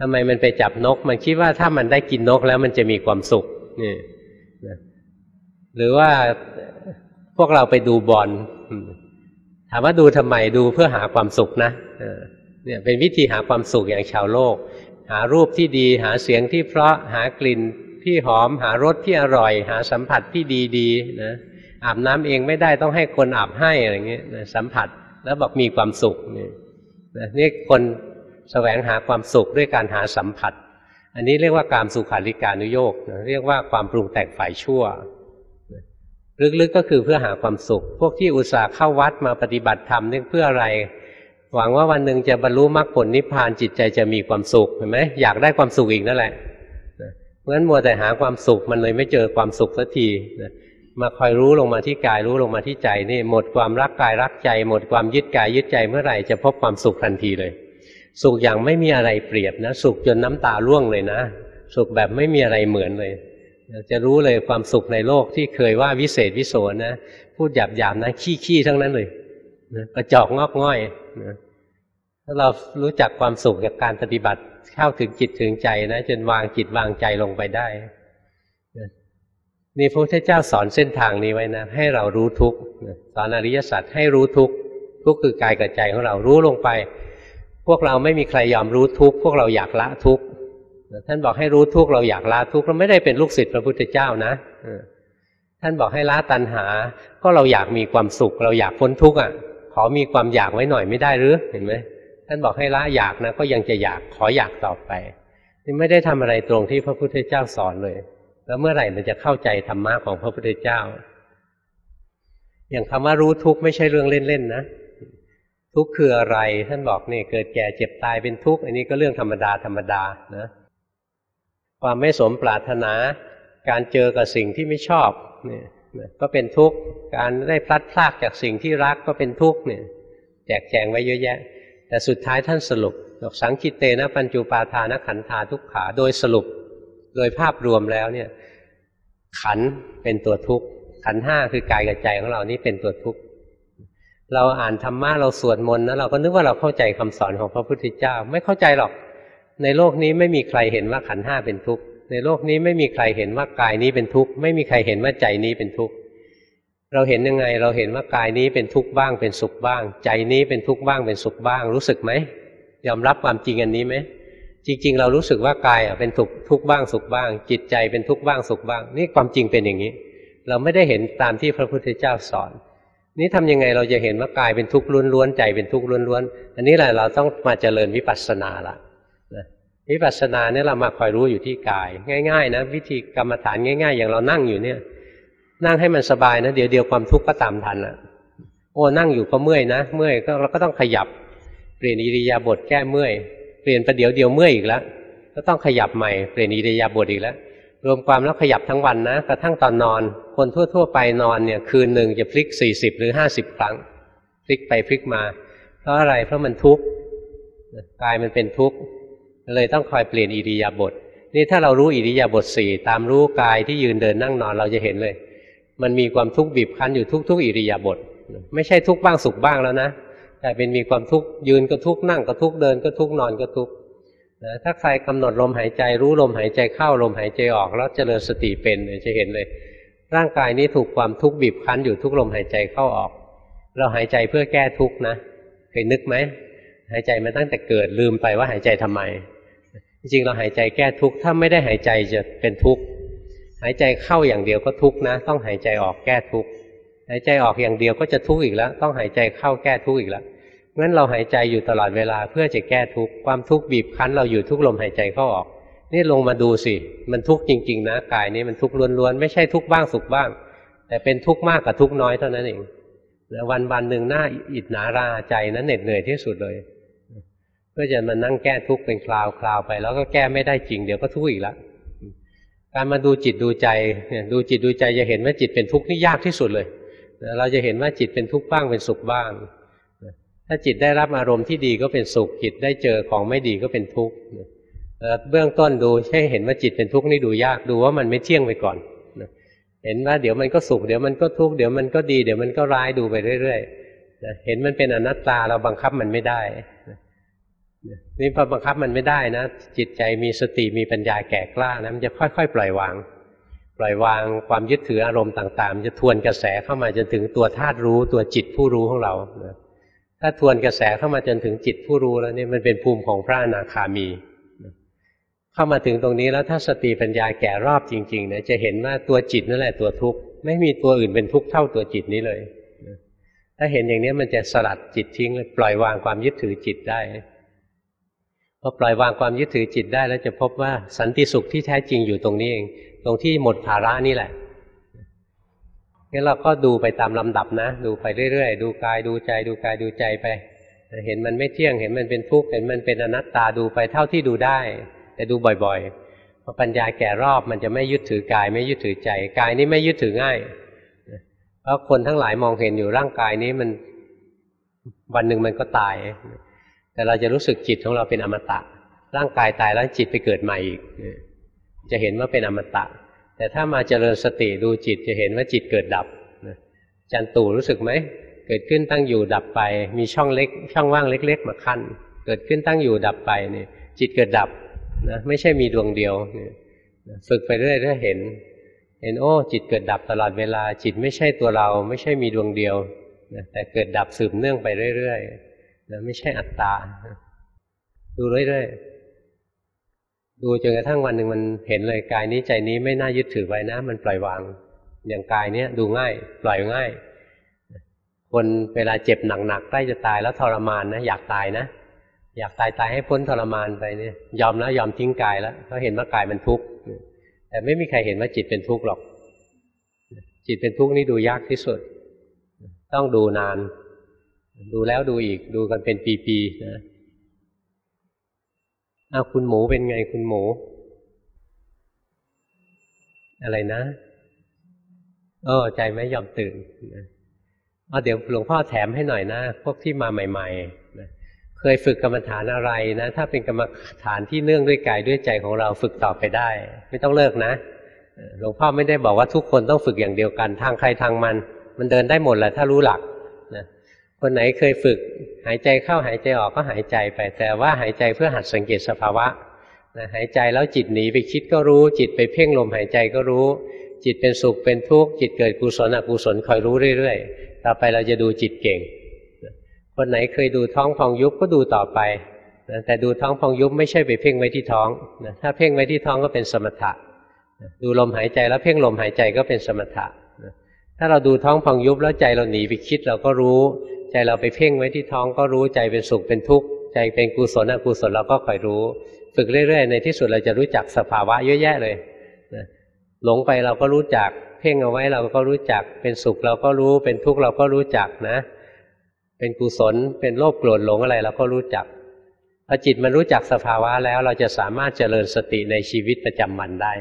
ทำไมมันไปจับนก มันคิดว่าถ้ามันได้กินนกแล้วมันจะมีความสุขนี่นะหรือว่าพวกเราไปดูบอลถามว่าดูทำไมดูเพื่อหาความสุขนะเนี่ยเป็นวิธีหาความสุขอย่างชาวโลก หารูปที่ดี หาเสียงที่เพราะหากลิ่น ที่หอม หารสที่อร่อย หาสัมผัสที่ดีๆนะอาบน้ำเองไม่ได้ต้องให้คนอาบให้อะไรเงี้ยสัมผัสแล้วบอกมีความสุขนี่นี่คนแสวงหาความสุขด้วยการหาสัมผัส อันนี้เรียกว่าการสุขาริการนุโยกเรียกว่าความปรุงแต่งฝ่ายชั่วลึกๆก็คือเพื่อหาความสุข พวกที่อุตส่าห์เข้าวัดมาปฏิบัติธรรมนี่เพื่ออะไร หวังว่าวันหนึ่งจะบรรลุมรรคผลนิพพานจิตใจจะมีความสุขเห็นไหมอยากได้ความสุขอีกนั่นแหละ ราะฉะนั้นมัวแต่หาความสุขมันเลยไม่เจอความสุขสักทีมาคอยรู้ลงมาที่กายรู้ลงมาที่ใจนี่หมดความรักกายรักใจ หมดความยึดกายยึดใจเมื่อไหร่จะพบความสุขทันทีเลย สุขอย่างไม่มีอะไรเปรียบนะสุขจนน้ำตาร่วงเลยนะ สุขแบบไม่มีอะไรเหมือนเลยจะรู้เลยความสุขในโลกที่เคยว่าวิเศษวิโสนะพูดหยาบๆนะขี้ขี้ทั้งนั้นเลยนะกระจอกงอกง่อยนะถ้าเรารู้จักความสุขจากการปฏิบัติ เข้าถึงจิตถึงใจนะจนวางจิตวางใจลงไปได้นี่พระพุทธเจ้าสอนเส้นทางนี้ไว้นะ ให้เรารู้ทุกสอนอริยสัจให้รู้ทุกทุกคือกายกับใจของเรารู้ลงไป พวกเราไม่มีใครยอมรู้ทุกพวกเราอยากละทุกท่านบอกให้รู้ทุกเราอยากละทุกเราไม่ได้เป็นลูกศิษย์พระพุทธเจ้านะท่านบอกให้ละตัณหา ก็เราอยากมีความสุข เราอยากพ้นทุกข์อะ ขอมีความอยากไว้หน่อยไม่ได้หรือเห็นไหม ท่านบอกให้ละอยากนะก็ยังจะอยากขออยากต่อไปนี่ไม่ได้ทำอะไรตรงที่พระพุทธเจ้าสอนเลย แล้วเมื่อไหร่มันจะเข้าใจธรรมะของพระพุทธเจ้า อย่างคำว่ารู้ทุกข์ไม่ใช่เรื่องเล่นๆนะทุกข์คืออะไร ท่านบอกนี่เกิดแก่เจ็บตายเป็นทุกข์อันนี้ก็เรื่องธรรมดาธรรมดานะความไม่สมปรารถนา การเจอกับสิ่งที่ไม่ชอบเนี่ยก็เป็นทุกข์การได้พลัดพรากจากสิ่งที่รักก็เป็นทุกข์เนี่ย แจกแจงไว้เยอะแยะ แต่สุดท้ายท่านสรุปอกสังคิเตนะปัญจุปาทานขันธาทุกขาโดยสรุปโดยภาพรวมแล้วเนี่ยขันเป็นตัวทุกข์ขันห้าคือกายกับใจของเรานี่เป็นตัวทุกข์เราอ่านธรรมะเราสวดมนต์นะเราก็นึกว่าเราเข้าใจคำสอนของพระพุทธเจ้า ไม่เข้าใจหรอก ในโลกนี้ไม่มีใครเห็นว่าขันห้าเป็นทุกข์ในโลกนี้ไม่มีใครเห็นว่ากายนี้เป็นทุกข์ไม่มีใครเห็นว่าใจนี้เป็นทุกข์ เราเห็นยังไง เราเห็นว่ากายนี้เป็นทุกข์บ้างเป็นสุขบ้าง ใจนี้เป็นทุกข์บ้างเป็นสุขบ้าง รู้สึกไหมยอมรับความจริงอันนี้ไหมจริง ๆ เรารู้สึกว่ากายเป็นทุกทุกบ้างสุขบ้าง จิตใจเป็นทุกบ้างสุขบ้าง นี่ความจริงเป็นอย่างนี้ เราไม่ได้เห็นตามที่พระพุทธเจ้าสอน นี่ทำยังไงเราจะเห็นว่ากายเป็นทุกข์ล้วนๆใจเป็นทุกข์ล้วนๆอันนี้แหละเราต้องมาเจริญวิปัสสนาละวิปัสสนาเนี่ยเรามาคอยรู้อยู่ที่กาย ง่าย ๆ นะ วิธีกรรมฐานง่าย ๆ อย่างเรานั่งอยู่เนี่ย นั่งให้มันสบายนะเดี๋ยวเดียวความทุกข์ก็ตามทันอะโอ้นั่งอยู่ก็เมื่อยนะเมื่อยก็เราก็ต้องขยับ เปลี่ยนอิริยาบถแก้เมื่อย เปลี่ยนประเดี๋ยวเดียวเมื่อยอีกแล้วก็ต้องขยับใหม่เปลี่ยนอิริยาบถอีกแล้วรวมความแล้วขยับทั้งวันนะกระทั่งตอนนอน คนทั่ว ๆ ไปนอนเนี่ยคืนหนึ่งจะพลิกสี่สิบหรือห้าสิบครั้ง พลิกไปพลิกมา เพราะอะไรเพราะมันทุกข์กายมันเป็นทุกข์เลยต้องคอยเปลี่ยนอิริยาบถนี่ถ้าเรารู้อิริยาบถสี่ตามรู้กายที่ยืนเดินนั่งนอนเราจะเห็นเลย มันมีความทุกข์บีบคั้นอยู่ทุกๆอิริยาบถไม่ใช่ทุกข์บ้างสุขบ้างแล้วนะแต่เป็นมีความทุกข์ยืนก็ทุกข์นั่งก็ทุกข์เดินก็ทุกข์นอนก็ทุกข์นะถ้าใครกำหนดลมหายใจรู้ลมหายใจเข้าลมหายใจออกแล้วเจริญสติเป็นจะเห็นเลย ร่างกายนี้ถูกความทุกข์บีบคั้นอยู่ทุกลมหายใจเข้าออก เราหายใจเพื่อแก้ทุกข์นะเคยนึกไหมหายใจมาตั้งแต่เกิดลืมไปว่าหายใจทำไม จริงเราหายใจแก้ทุกข์ถ้าไม่ได้หายใจจะเป็นทุกข์ หายใจเข้าอย่างเดียวก็ทุกข์นะ ต้องหายใจออกแก้ทุกข์หายใจออกอย่างเดียวก็จะทุกข์อีกแล้ว ต้องหายใจเข้าแก้ทุกข์อีกแล้วงั้นเราหายใจอยู่ตลอดเวลาเพื่อจะแก้ทุกข์ความทุกข์บีบคั้นเราอยู่ทุกลมหายใจเข้าออก นี่ลงมาดูสิมันทุกข์จริง ๆ นะกายนี้มันทุกข์ล้วนๆไม่ใช่ทุกข์บ้างสุขบ้าง แต่เป็นทุกข์มากกับทุกข์น้อยเท่านั้นเองวันวันหนึ่งหน้าอิดหนาราใจนั้นเหน็ดเหนื่อยที่สุดเลยเพื่อจะมานั่งแก้ทุกข์เป็นคราวคราวไป แล้วก็แก้ไม่ได้จริงเดี๋ยวก็ทุกข์อีกแล้ว การมาดูจิตดูใจเนี่ยดูจิตดูใจจะเห็นว่าจิตเป็นทุกข์นี่ยากที่สุดเลย เราจะเห็นว่าจิตเป็นทุกข์บ้างเป็นสุขบ้าง ถ้าจิตได้รับอารมณ์ที่ดีก็เป็นสุขจิตได้เจอของไม่ดีก็เป็นทุกข์เบื้องต้นดูให้เห็นว่าจิตเป็นทุกข์นี่ดูยากดูว่ามันไม่เที่ยงไปก่อนเห็นว่าเดี๋ยวมันก็สุขเดี๋ยวมันก็ทุกข์เดี๋ยวมันก็ดีเดี๋ยวมันก็ร้ายดูไปเรื่อยๆเห็นมันเป็นอนัตตาเราบังคับมันไม่ได้ นี่พอบังคับมันไม่ได้นะ จิตใจมีสติมีปัญญาแก่กล้านะมันจะค่อยๆ ปล่อยวาง ปล่อยวางความยึดถืออารมณ์ต่างๆ จะทวนกระแสเข้ามาจนถึงตัวธาตุรู้ตัวจิตผู้รู้ของเราถ้าทวนกระแสเข้ามาจนถึงจิตผู้รู้แล้วนี่มันเป็นภูมิของพระอนาคามี เข้ามาถึงตรงนี้แล้วถ้าสติปัญญาแก่รอบจริงๆนะจะเห็นว่าตัวจิตนั่นแหละตัวทุกข์ไม่มีตัวอื่นเป็นทุกข์เท่าตัวจิตนี้เลย ถ้าเห็นอย่างนี้มันจะสลัดจิตทิ้งเลยปล่อยวางความยึดถือจิตได้ อปล่อยวางความยึดถือจิตได้แล้วจะพบว่าสันติสุขที่แท้จริงอยู่ตรงนี้เอง ตรงที่หมดภาระนี่แหละงั้นเราก็ดูไปตามลำดับนะ ดูไปเรื่อยๆ ดูกายดูใจ ดูกายดูใจไป เห็นมันไม่เที่ยง เห็นมันเป็นทุกข์ เห็นมันเป็นอนัตตาดูไปเท่าที่ดูได้ แต่ดูบ่อยๆ พอปัญญาแก่รอบมันจะไม่ยึดถือกาย ไม่ยึดถือใจ กายนี้ไม่ยึดถือง่าย เพราะคนทั้งหลายมองเห็นอยู่ร่างกายนี้มันวันหนึ่งมันก็ตาย แต่เราจะรู้สึกจิตของเราเป็นอมตะ ร่างกายตายแล้วจิตไปเกิดใหม่อีก จะเห็นว่าเป็นอมตะ แต่ถ้ามาเจริญสติดูจิตจะเห็นว่าจิตเกิดดับจันตูรู้สึกไหม เกิดขึ้นตั้งอยู่ดับไป มีช่องเล็ก ช่องว่างเล็ก ๆ มาขั้น เกิดขึ้นตั้งอยู่ดับไปเนี่ยจิตเกิดดับนะไม่ใช่มีดวงเดียวฝึกไปเรื่อยๆเห็น เห็นโอ้จิตเกิดดับตลอดเวลา จิตไม่ใช่ตัวเรา ไม่ใช่มีดวงเดียวแต่เกิดดับสืบเนื่องไปเรื่อยๆ นะไม่ใช่อัตตา ดูเรื่อยๆ ดูจนกระทั่งวันหนึ่งมันเห็นเลยกายนี้ใจนี้ไม่น่ายึดถือไว้นะ มันปล่อยวาง อย่างกายเนี้ยดูง่าย ปล่อยง่าย คนเวลาเจ็บหนักๆใกล้จะตายแล้วทรมานนะอยากตายนะอยากตายตายให้พ้นทรมานไปเนี่ยยอมแล้วยอมทิ้งกายแล้วเพราเห็นว่ากายมันทุกข์แต่ไม่มีใครเห็นว่าจิตเป็นทุกข์หรอก จิตเป็นทุกข์นี่ดูยากที่สุด ต้องดูนาน ดูแล้วดูอีกดูกันเป็นปีๆนะเอาคุณหมูเป็นไงคุณหมู อะไรนะเออใจไม่ยอมตื่นนะเอาเดี๋ยวหลวงพ่อแถมให้หน่อยนะ พวกที่มาใหม่ๆนะเคยฝึกกรรมฐานอะไรนะ ถ้าเป็นกรรมฐานที่เนื่องด้วยกายด้วยใจของเราฝึกต่อไปได้ ไม่ต้องเลิกนะหลวงพ่อไม่ได้บอกว่าทุกคนต้องฝึกอย่างเดียวกัน ทางใครทางมัน มันเดินได้หมดแหละถ้ารู้หลัก คนไหนเคยฝึก หายใจเข้าหายใจออกก็หายใจไป แต่ว่าหายใจเพื่อหัดสังเกตสภาวะนะหายใจแล้วจิตหนีไปคิดก็รู้ จิตไปเพ่งลมหายใจก็รู้ จิตเป็นสุขเป็นทุกข์จิตเกิดกุศลอกุศลคอยรู้เรื่อยๆต่อไปเราจะดูจิตเก่งคนไหนเคยดูท้องพองยุบก็ดูต่อไปนะแต่ดูท้องพองยุบไม่ใช่ไปเพ่งไว้ที่ท้องนะถ้าเพ่งไว้ที่ท้องก็เป็นสมถะดูลมหายใจแล้วเพ่งลมหายใจก็เป็นสมถะถ้าเราดูท้องพองยุบแล้วใจเราหนีไปคิดเราก็รู้ ใจเราไปเพ่งไว้ที่ท้องก็รู้ใจเป็นสุขเป็นทุกข์ใจเป็นกุศลอกุศลเราก็คอยรู้ ฝึกเรื่อยๆ ในที่สุดเราจะรู้จักสภาวะเยอะแยะเลยหลงไปเราก็รู้จัก เพ่งเอาไว้เราก็รู้จัก เป็นสุขเราก็รู้เป็นทุกข์เราก็รู้จักนะ เป็นกุศลเป็นโลภโกรธหลงอะไรเราก็รู้จักพอจิตมันรู้จักสภาวะแล้วเราจะสามารถเจริญสติในชีวิตประจำวันได้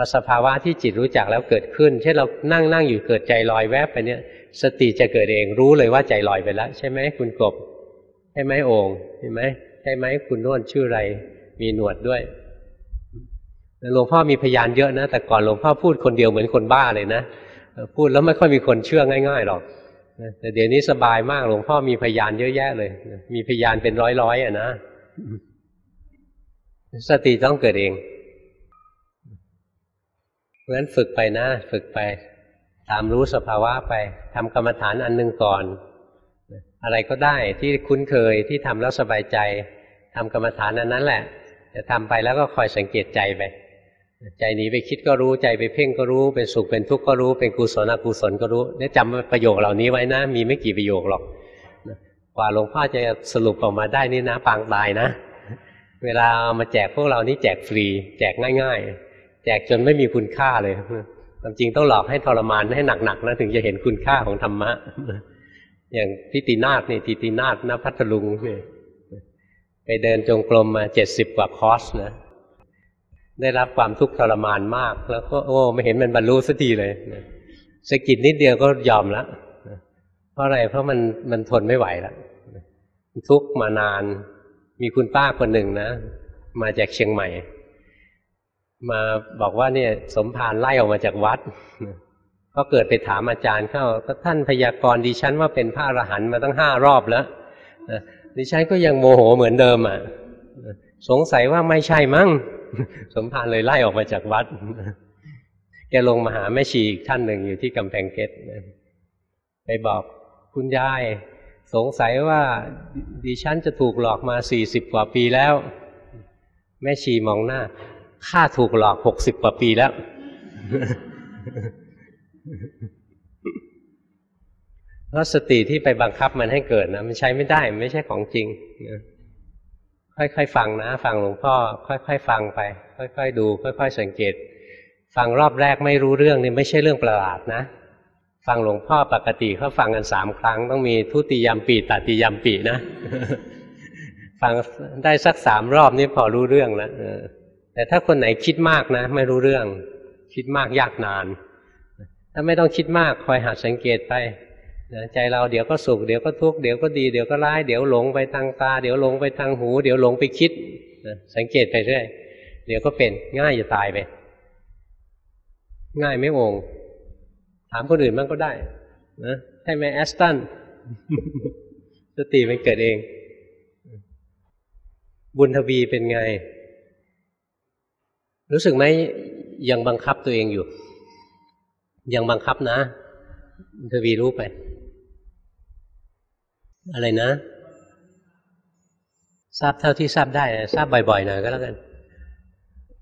อสภาวะที่จิตรู้จักแล้วเกิดขึ้น เช่นเรานั่งนั่งอยู่เกิดใจลอยแวบไปเนี่ย สติจะเกิดเองรู้เลยว่าใจลอยไปแล้ว ใช่ไหมคุณกบใช่ไหมโอ่งใช่ไหมใช่ไหมคุณนวลชื่ออะไร มีหนวดด้วยหลวงพ่อมีพยานเยอะนะ แต่ก่อนหลวงพ่อพูดคนเดียวเหมือนคนบ้าเลยนะพูดแล้วไม่ค่อยมีคนเชื่อง่ายๆหรอกแต่เดี๋ยวนี้สบายมากหลวงพ่อมีพยานเยอะแยะเลย มีพยานเป็นร้อยๆอะนะสติต้องเกิดเอง ราะฉะนั้นฝึกไปนะ ฝึกไป ตามรู้สภาวะไปทำกรรมฐานอันหนึ่งก่อน อะไรก็ได้ที่คุ้นเคยที่ทำแล้วสบายใจทำกรรมฐานอันนั้นแหละจะทำไปแล้วก็คอยสังเกตใจไปใจหนีไปคิดก็รู้ใจไปเพ่งก็รู้ เป็นสุขเป็นทุกข์ก็รู้เป็นกุศลอกุศลก็รู้เนี่ยจำประโยคเหล่านี้ไว้นะ มีไม่กี่ประโยคหรอกกว่าหลวงพ่อจะสรุปออกมาได้นี่นะปางตายนะ เวลาเอามาแจกพวกเรานี่แจกฟรี แจกง่าย ๆ แจกจนไม่มีคุณค่าเลยความจริงต้องหลอกให้ทรมานให้หนักๆนะถึงจะเห็นคุณค่าของธรรมะ อย่างพิตินาศนี่ทิตินาศนพัทลุงเนี่ยไปเดินจงกรมมาเจ็ดสิบกว่าคอร์สนะได้รับความทุกข์ทรมานมาก แล้วก็โอ้ไม่เห็นมันบรรลุสักทีเลยสกิดนิดเดียวก็ยอมแล้วเพราะอะไรเพราะมันมันทนไม่ไหวแล้วทุกข์มานาน มีคุณป้าคนหนึ่งนะ มาจากเชียงใหม่ มาบอกว่าเนี่ยสมภารไล่ออกมาจากวัด ก็เกิดไปถามอาจารย์เข้าก็ท่านพยากรณ์ดิฉันว่าเป็นพระอรหันต์มาตั้งห้ารอบแล้วดิฉันก็ยังโมโหเหมือนเดิมอะสงสัยว่าไม่ใช่มั้งสมภารเลยไล่ออกมาจากวัด แกลงมาหาแม่ชีอีกท่านหนึ่งอยู่ที่กำแพงเพชรไปบอกคุณยาย สงสัยว่าดิฉันจะถูกหลอกมาสี่สิบกว่าปีแล้ว แม่ชีมองหน้า ข้าถูกหลอกหกสิบกว่าปีแล้ว เพราะสติที่ไปบังคับมันให้เกิดนะมันใช้ไม่ได้ไม่ใช่ของจริงนะค่อยๆฟังนะ ฟังหลวงพ่อ ค่อยๆฟังไป ค่อยๆดู ค่อยๆสังเกต ฟังรอบแรกไม่รู้เรื่องนี่ไม่ใช่เรื่องประหลาดนะ ฟังหลวงพ่อปกติเขาฟังกันสามครั้ง ต้องมีทุติยมปีตติยมปีนะ ฟังได้สักสามรอบนี่พอรู้เรื่องแล้ว แต่ถ้าคนไหนคิดมากนะ ไม่รู้เรื่อง คิดมากยากนาน ถ้าไม่ต้องคิดมากคอยหัดสังเกตไปใจเราเดี๋ยวก็สุขเดี๋ยวก็ทุกข์เดี๋ยวก็ดีเดี๋ยวก็ร้ายเดี๋ยวหลงไปทางตา เดี๋ยวหลงไปทางหู เดี๋ยวหลงไปคิดสังเกตไปเรื่อยเดี๋ยวก็เป็นง่ายจะตายไปง่ายไม่องถามคนอื่นมันก็ได้นะใช่ไหมแอสตันสติมันเกิดเอง บุญทวีเป็นไง รู้สึกไหมยังบังคับตัวเองอยู่ ยังบังคับนะทวีรู้ไป อะไรนะ ทราบเท่าที่ทราบได้ทราบบ่อยๆหน่อยก็แล้วกัน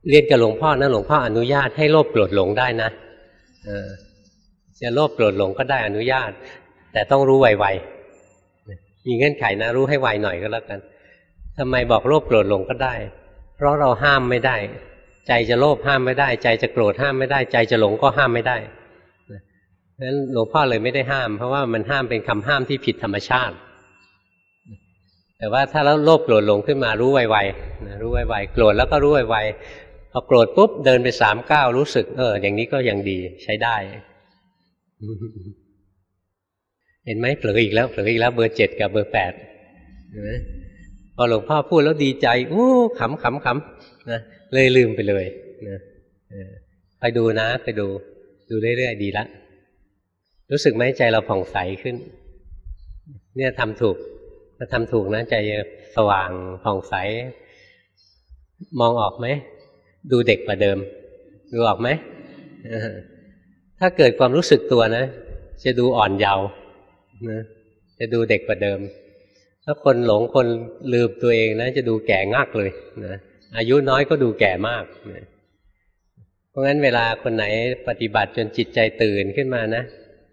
เรียนกับหลวงพ่อนะหลวงพ่ออนุญาตให้โลภโกรธหลงได้นะจะโลภโกรธหลงก็ได้อนุญาต แต่ต้องรู้ไวๆมีเงื่อนไขนะรู้ให้ไวหน่อยก็แล้วกันทำไมบอกโลภโกรธหลงก็ได้ เพราะเราห้ามไม่ได้ ใจจะโลภห้ามไม่ได้ ใจจะโกรธห้ามไม่ได้ ใจจะหลงก็ห้ามไม่ได้นั้นหลวงพ่อเลยไม่ได้ห้าม เพราะว่ามันห้ามเป็นคำห้ามที่ผิดธรรมชาติ แต่ว่าถ้าแล้วโลภโกรธหลงขึ้นมารู้ไวๆรู้ไวๆโกรธแล้วก็รู้ไวๆพอโกรธปุ๊บเดินไปสามก้าวรู้สึกเอออย่างนี้ก็ยังดีใช้ได้ เห็นไหมเผลออีกแล้วเผลออีกแล้วเบอร์เจ็ดกับเบอร์แปดเห็นไหมพอหลวงพ่อพูดแล้วดีใจอู้ขำขำขำนะ เลยลืมไปเลยนะไปดูนะ ไปดูดูเรื่อยๆดีละ รู้สึกไหมใจเราผ่องใสขึ้น เนี่ยทำถูกถ้าทำถูกนะใจสว่างผ่องใส มองออกไหม ดูเด็กกว่าเดิม ดูออกไหม ถ้าเกิดความรู้สึกตัวนะ จะดูอ่อนเยาว์นะจะดูเด็กกว่าเดิม ถ้าคนหลงคนลืมตัวเองนะ จะดูแก่งักเลยนะ อายุน้อยก็ดูแก่มาก เพราะงั้นเวลาคนไหนปฏิบัติจนจิตใจตื่นขึ้นมานะ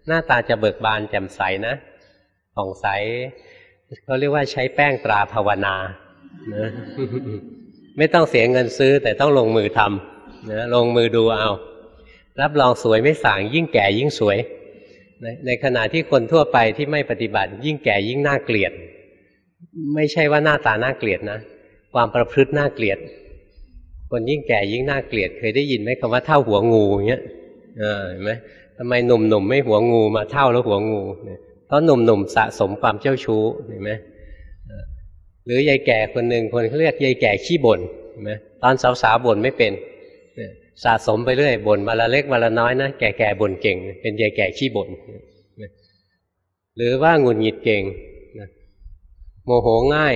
หน้าตาจะเบิกบานแจ่มใสนะผ่องใสเขาเรียกว่าใช้แป้งตราภาวนานะไม่ต้องเสียเงินซื้อแต่ต้องลงมือทำนะลงมือดูเอา รับรองสวยไม่สางยิ่งแก่ยิ่งสวย ในขณะที่คนทั่วไปที่ไม่ปฏิบัติ ยิ่งแก่ยิ่งน่าเกลียด ไม่ใช่ว่าหน้าตาน่าเกลียดนะ ความประพฤติน่าเกลียด คนยิ่งแก่ยิ่งน่าเกลียด เคยได้ยินไหมคำว่าเท่าหัวงูเงี้ยเห็นไหมทำไมหนุ่มๆไม่หัวงูมาเท่าแล้วหัวงูเพราะหนุ่มๆสะสมความเจ้าชู้เห็นไหมหรือยายแก่คนหนึ่งคนเขาเรียกยายแก่ขี้บ่นเห็นไหมตอนสาวๆบ่นไม่เป็นสะสมไปเรื่อยบ่นมาละเล็กมาละน้อยนะแก่แก่บ่นเก่ง เป็นยายแก่ขี้บ่นหรือว่าหงุดหงิดเก่งโมโหง่าย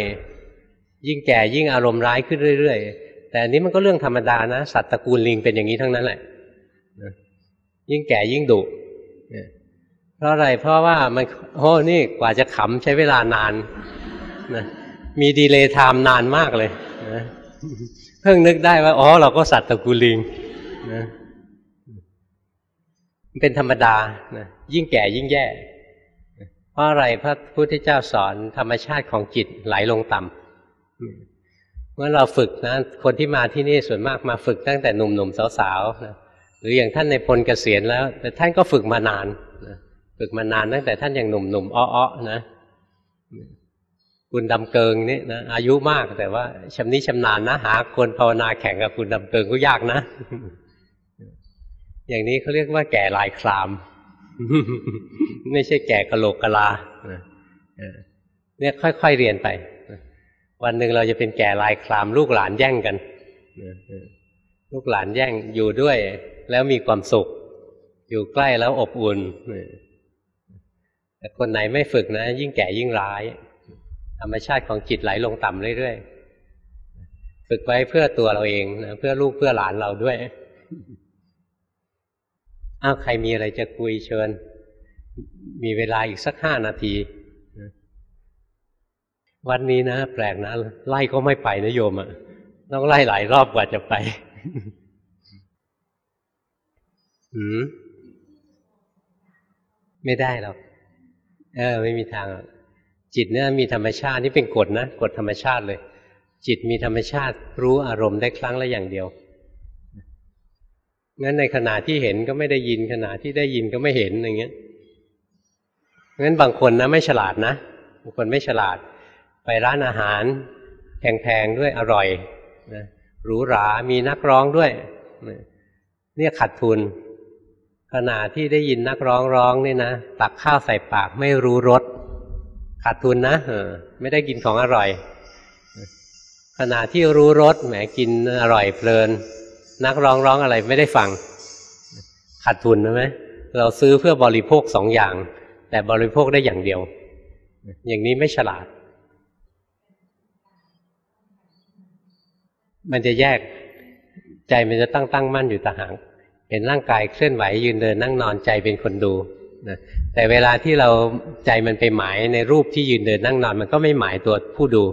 ยิ่งแก่ยิ่งอารมณ์ร้ายขึ้นเรื่อยๆ แต่อันนี้มันก็เรื่องธรรมดานะสัตว์ตระกูลลิงเป็นอย่างนี้ทั้งนั้นแหละยิ่งแก่ยิ่งดุเพราะอะไรเพราะว่ามันโอ้นี่กว่าจะขำใช้เวลานานนะมี delay time นานมากเลยนะเพิ่งนึกได้ว่า อ๋อ เราก็สัตว์ตระกูลลิงนะเป็นธรรมดานะยิ่งแก่ยิ่งแย่ เพราะอะไรพระพุทธเจ้าสอนธรรมชาติของจิตไหลลงต่ำ เมื่อเราฝึกนะ คนที่มาที่นี่ส่วนมากมาฝึกตั้งแต่หนุ่มๆสาวๆนะหรืออย่างท่านในพลเกษียณแล้ว แต่ท่านก็ฝึกมานานนะฝึกมานานตั้งแต่ท่านยังหนุ่มๆอ้อๆนะคุณดำเกิงนี่นะอายุมากแต่ว่าชำนิชำนาญนะหาคนภาวนาแข่งกับคุณดำเกิงก็ยากนะ อย่างนี้เขาเรียกว่าแก่ลายคลาม ไม่ใช่แก่กะโหลกกะลาเนี่ยค่อยๆเรียนไป วันหนึ่งเราจะเป็นแก่ลายคลามลูกหลานแย่งกันลูกหลานแย่งอยู่ด้วย แล้วมีความสุข อยู่ใกล้แล้วอบอุ่นแต่คนไหนไม่ฝึกนะ ยิ่งแก่ยิ่งร้าย ธรรมชาติของจิตไหลลงต่ำเรื่อยๆฝึกไว้เพื่อตัวเราเองนะเพื่อลูกเพื่อหลานเราด้วยอ้าวใครมีอะไรจะคุยเชิญ มีเวลาอีกสักห้านาที วันนี้นะแปลกนะไล่ก็ไม่ไปนะโยมอะต้องไล่หลายรอบกว่าจะไปหืมไม่ได้หรอกเออ ไม่มีทางจิตเนี่ยมีธรรมชาตินี่เป็นกฎนะกฎธรรมชาติเลย จิตมีธรรมชาติรู้อารมณ์ได้ครั้งละอย่างเดียวงั้นในขณะที่เห็นก็ไม่ได้ยินขณะที่ได้ยินก็ไม่เห็นอย่างเงี้ยงั้นบางคนนะไม่ฉลาดนะบางคนไม่ฉลาด ไปร้านอาหารแพงๆด้วยอร่อยนะหรูหรา มีนักร้องด้วย เนี่ยขัดทุน ขณะที่ได้ยินนักร้องร้องนี่นะตักข้าวใส่ปากไม่รู้รสขาดทุนนะเออไม่ได้กินของอร่อย ขณะที่รู้รสแหมกินอร่อยเพลิน นักร้องร้องอะไรไม่ได้ฟังขาดทุนนะไหมเราซื้อเพื่อบริโภคสองอย่าง แต่บริโภคได้อย่างเดียว อย่างนี้ไม่ฉลาด มันจะแยกใจมันจะตั้งตั้งมั่นอยู่ต่างหากเห็นร่างกายเคลื่อนไหวยืนเดินนั่งนอนใจเป็นคนดูนะแต่เวลาที่เราใจมันไปหมายในรูปที่ยืนเดินนั่งนอน มันก็ไม่หมายตัวผู้ดู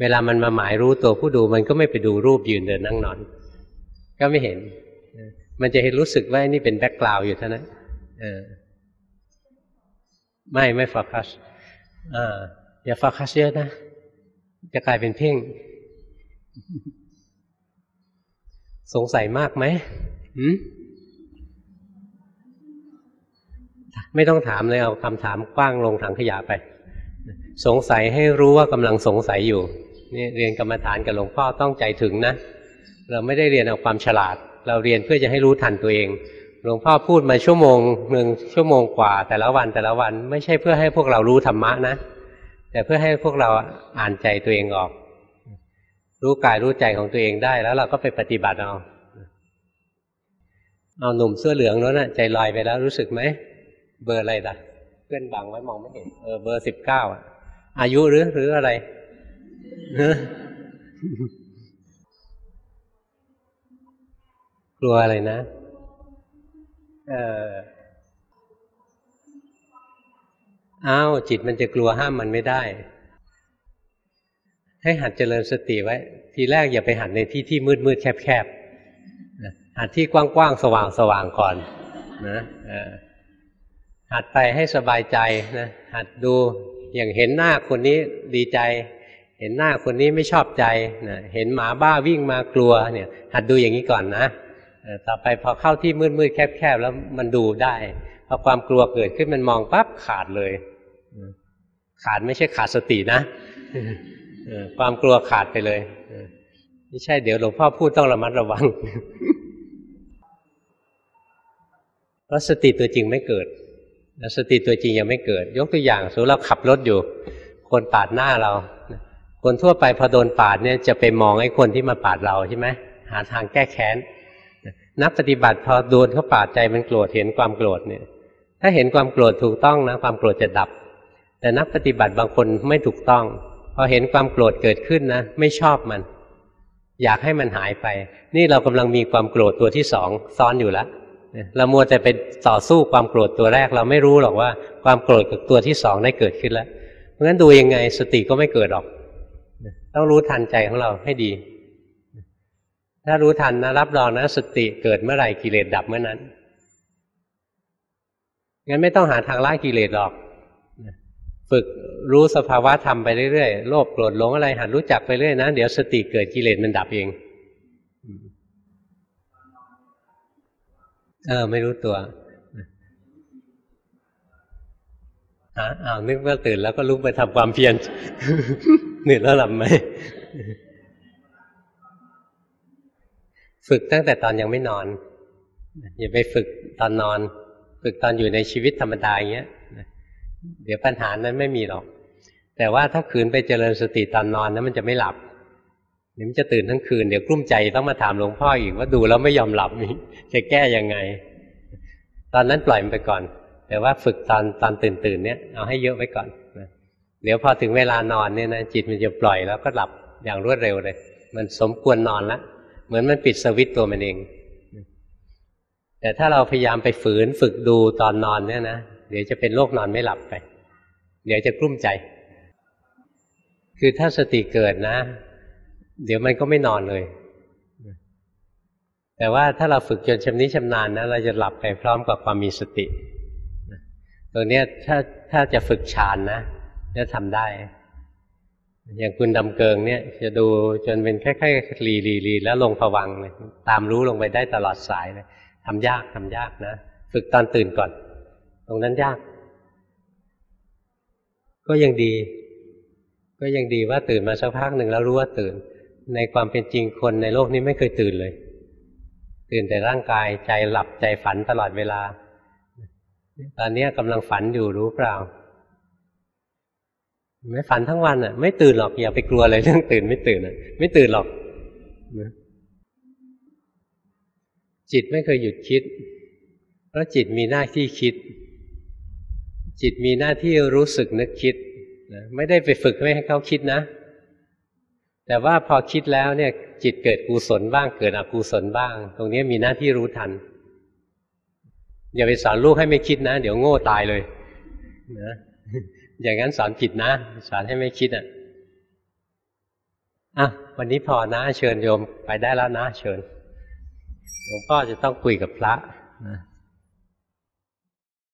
เวลามันมาหมายรู้ตัวผู้ดู มันก็ไม่ไปดูรูปยืนเดินนั่งนอน ก็ไม่เห็น มันจะเห็นรู้สึกว่านี่เป็นแบ็กกราวด์อยู่เท่านั้นไม่ไม่โฟกัสอ่าอย่าโฟกัสเยอะนะ จะกลายเป็นเพ่ง สงสัยมากไหมหืมไม่ต้องถามเลยเอาคำถามกว้างลงถังขยะไป สงสัยให้รู้ว่ากำลังสงสัยอยู่นี่เรียนกรรมฐานกับหลวงพ่อต้องใจถึงนะ เราไม่ได้เรียนเอาความฉลาด เราเรียนเพื่อจะให้รู้ทันตัวเอง หลวงพ่อพูดมาชั่วโมงหนึ่งชั่วโมงกว่า แต่ละวันแต่ละวันไม่ใช่เพื่อให้พวกเรารู้ธรรมะนะ แต่เพื่อให้พวกเราอ่านใจตัวเองออก รู้กายรู้ใจของตัวเองได้ แล้วเราก็ไปปฏิบัติเอาเอาหนุ่มเสื้อเหลืองแล้วนะ่ะใจลอยไปแล้วรู้สึกไหมเบอร์อะไรล่ะ เพื่อนบังไว้มองไม่เห็นเออเบอร์สิบเก้าอายุหรือหรืออะไรกลัวอะไรนะเอออ้าวจิตมันจะกลัวห้ามมันไม่ได้ ให้หัดเจริญสติไว้ ทีแรกอย่าไปหัดในที่ที่มืดมืดแคบแคบหัดที่กว้างๆสว่างสว่างก่อนนะหัดไปให้สบายใจนะหัดดูอย่างเห็นหน้าคนนี้ดีใจ เห็นหน้าคนนี้ไม่ชอบใจนะเห็นหมาบ้าวิ่งมากลัวเนี่ย หัดดูอย่างนี้ก่อนนะต่อไปพอเข้าที่มืดมืดแคบๆแล้วมันดูได้พอความกลัวเกิดขึ้นมันมองปั๊บขาดเลย ขาดไม่ใช่ขาดสตินะ ความกลัวขาดไปเลยไม่ใช่เดี๋ยวหลวงพ่อพูดต้องระมัดระวังเพราะสติตัวจริงไม่เกิดสติตัวจริงยังไม่เกิด ยกตัวอย่างสมมติเราขับรถอยู่ คนปาดหน้าเรา คนทั่วไปพอโดนปาดเนี่ยจะไปมองไอ้คนที่มาปาดเราใช่ไหมหาทางแก้แค้น นักปฏิบัติพอโดนเขาปาดใจมันโกรธเห็นความโกรธเนี่ย ถ้าเห็นความโกรธถูกต้องนะความโกรธจะดับ แต่นักปฏิบัติบางคนไม่ถูกต้อง อเห็นความโกรธเกิดขึ้นนะ ไม่ชอบมัน อยากให้มันหายไป นี่เรากำลังมีความโกรธตัวที่สองซ้อนอยู่แล้วเรามัวแต่ไปต่อสู้ความโกรธตัวแรก เราไม่รู้หรอกว่า ความโกรธกับตัวที่สองได้เกิดขึ้นแล้ว เพราะฉะนั้นดูยังไงสติก็ไม่เกิดหรอก ต้องรู้ทันใจของเราให้ดี ถ้ารู้ทันนะรับรองนะ สติเกิดเมื่อไหร่กิเลสดับเมื่อนั้นงั้นไม่ต้องหาทางละกิเลสหรอก ฝึกรู้สภาวะธรรมไปเรื่อยๆ โลภโกรธหลงอะไรหัดรู้จักไปเรื่อยนะ เดี๋ยวสติเกิดกิเลสมันดับเอง เออ ไม่รู้ตัวฮะอ้าวนึกว่าตื่นแล้วก็ลุกไปทำความเพียรเหนื่อยแล้วหลับไหม ฝึกตั้งแต่ตอนยังไม่นอน อย่าไปฝึกตอนนอน ฝึกตอนอยู่ในชีวิตธรรมดาอย่างเงี้ย เดี๋ยวปัญหานั้นไม่มีหรอก แต่ว่าถ้าคืนไปเจริญสติตอนนอนนั้นมันจะไม่หลับเดี๋ยวมันจะตื่นทั้งคืนเดี๋ยวกลุ้มใจต้องมาถามหลวงพ่ออีกว่าดูแล้วไม่ยอมหลับนี่จะแก้ยังไง ตอนนั้นปล่อยมันไปก่อน แต่ว่าฝึกตอนตอนตื่นตื่นเนี้ยเอาให้เยอะไว้ก่อนเดี๋ยวพอถึงเวลานอนเนี่ยนะจิตมันจะปล่อยแล้วก็หลับอย่างรวดเร็วเลย มันสมควรนอนล้วเหมือนมันปิดสวิตตัวมันเอง แต่ถ้าเราพยายามไปฝืนฝึกดูตอนนอนเนี่ยนะ เดี๋ยวจะเป็นโรคนอนไม่หลับไป เดี๋ยวจะกลุ้มใจ คือถ้าสติเกิดนะ เดี๋ยวมันก็ไม่นอนเลย แต่ว่าถ้าเราฝึกจนชำนิชำนาญนะเราจะหลับไปพร้อมกับความมีสติตรงนี้ถ้าถ้าจะฝึกฌานนะจะทำได้ อย่างคุณดำเกิงเนี่ย จะดูจนเป็นค่ๆลีลีลีแล้วลงผวังเลยตามรู้ลงไปได้ตลอดสายเลยทำยากทำยากนะ ฝึกตอนตื่นก่อน ตรงนั้นยาก ก็ยังดี ก็ยังดีว่าตื่นมาสักพักหนึ่งแล้วรู้ว่าตื่น ในความเป็นจริงคนในโลกนี้ไม่เคยตื่นเลย ตื่นแต่ร่างกายใจหลับใจฝันตลอดเวลา ตอนนี้กำลังฝันอยู่รู้เปล่าไม่ฝันทั้งวันอะ ไม่ตื่นหรอกอย่าไปกลัวอะไรเรื่องตื่นไม่ตื่นอะ ไม่ตื่นหรอกจิตไม่เคยหยุดคิด เพราะจิตมีหน้าที่คิด จิตมีหน้าที่รู้สึกนึกคิดนะไม่ได้ไปฝึกไม่ให้เขาคิดนะ แต่ว่าพอคิดแล้วเนี่ยจิตเกิดกุศลบ้างเกิดอกุศลบ้าง ตรงนี้มีหน้าที่รู้ทัน อย่าไปสอนลูกให้ไม่คิดนะ เดี๋ยวโง่ตายเลยนะอย่างนั้นสอนผิดนะ สอนให้ไม่คิดอะอะวันนี้พอนะ เชิญโยมไปได้แล้วนะ เชิญหลวงพ่อจะต้องคุยกับพระนะ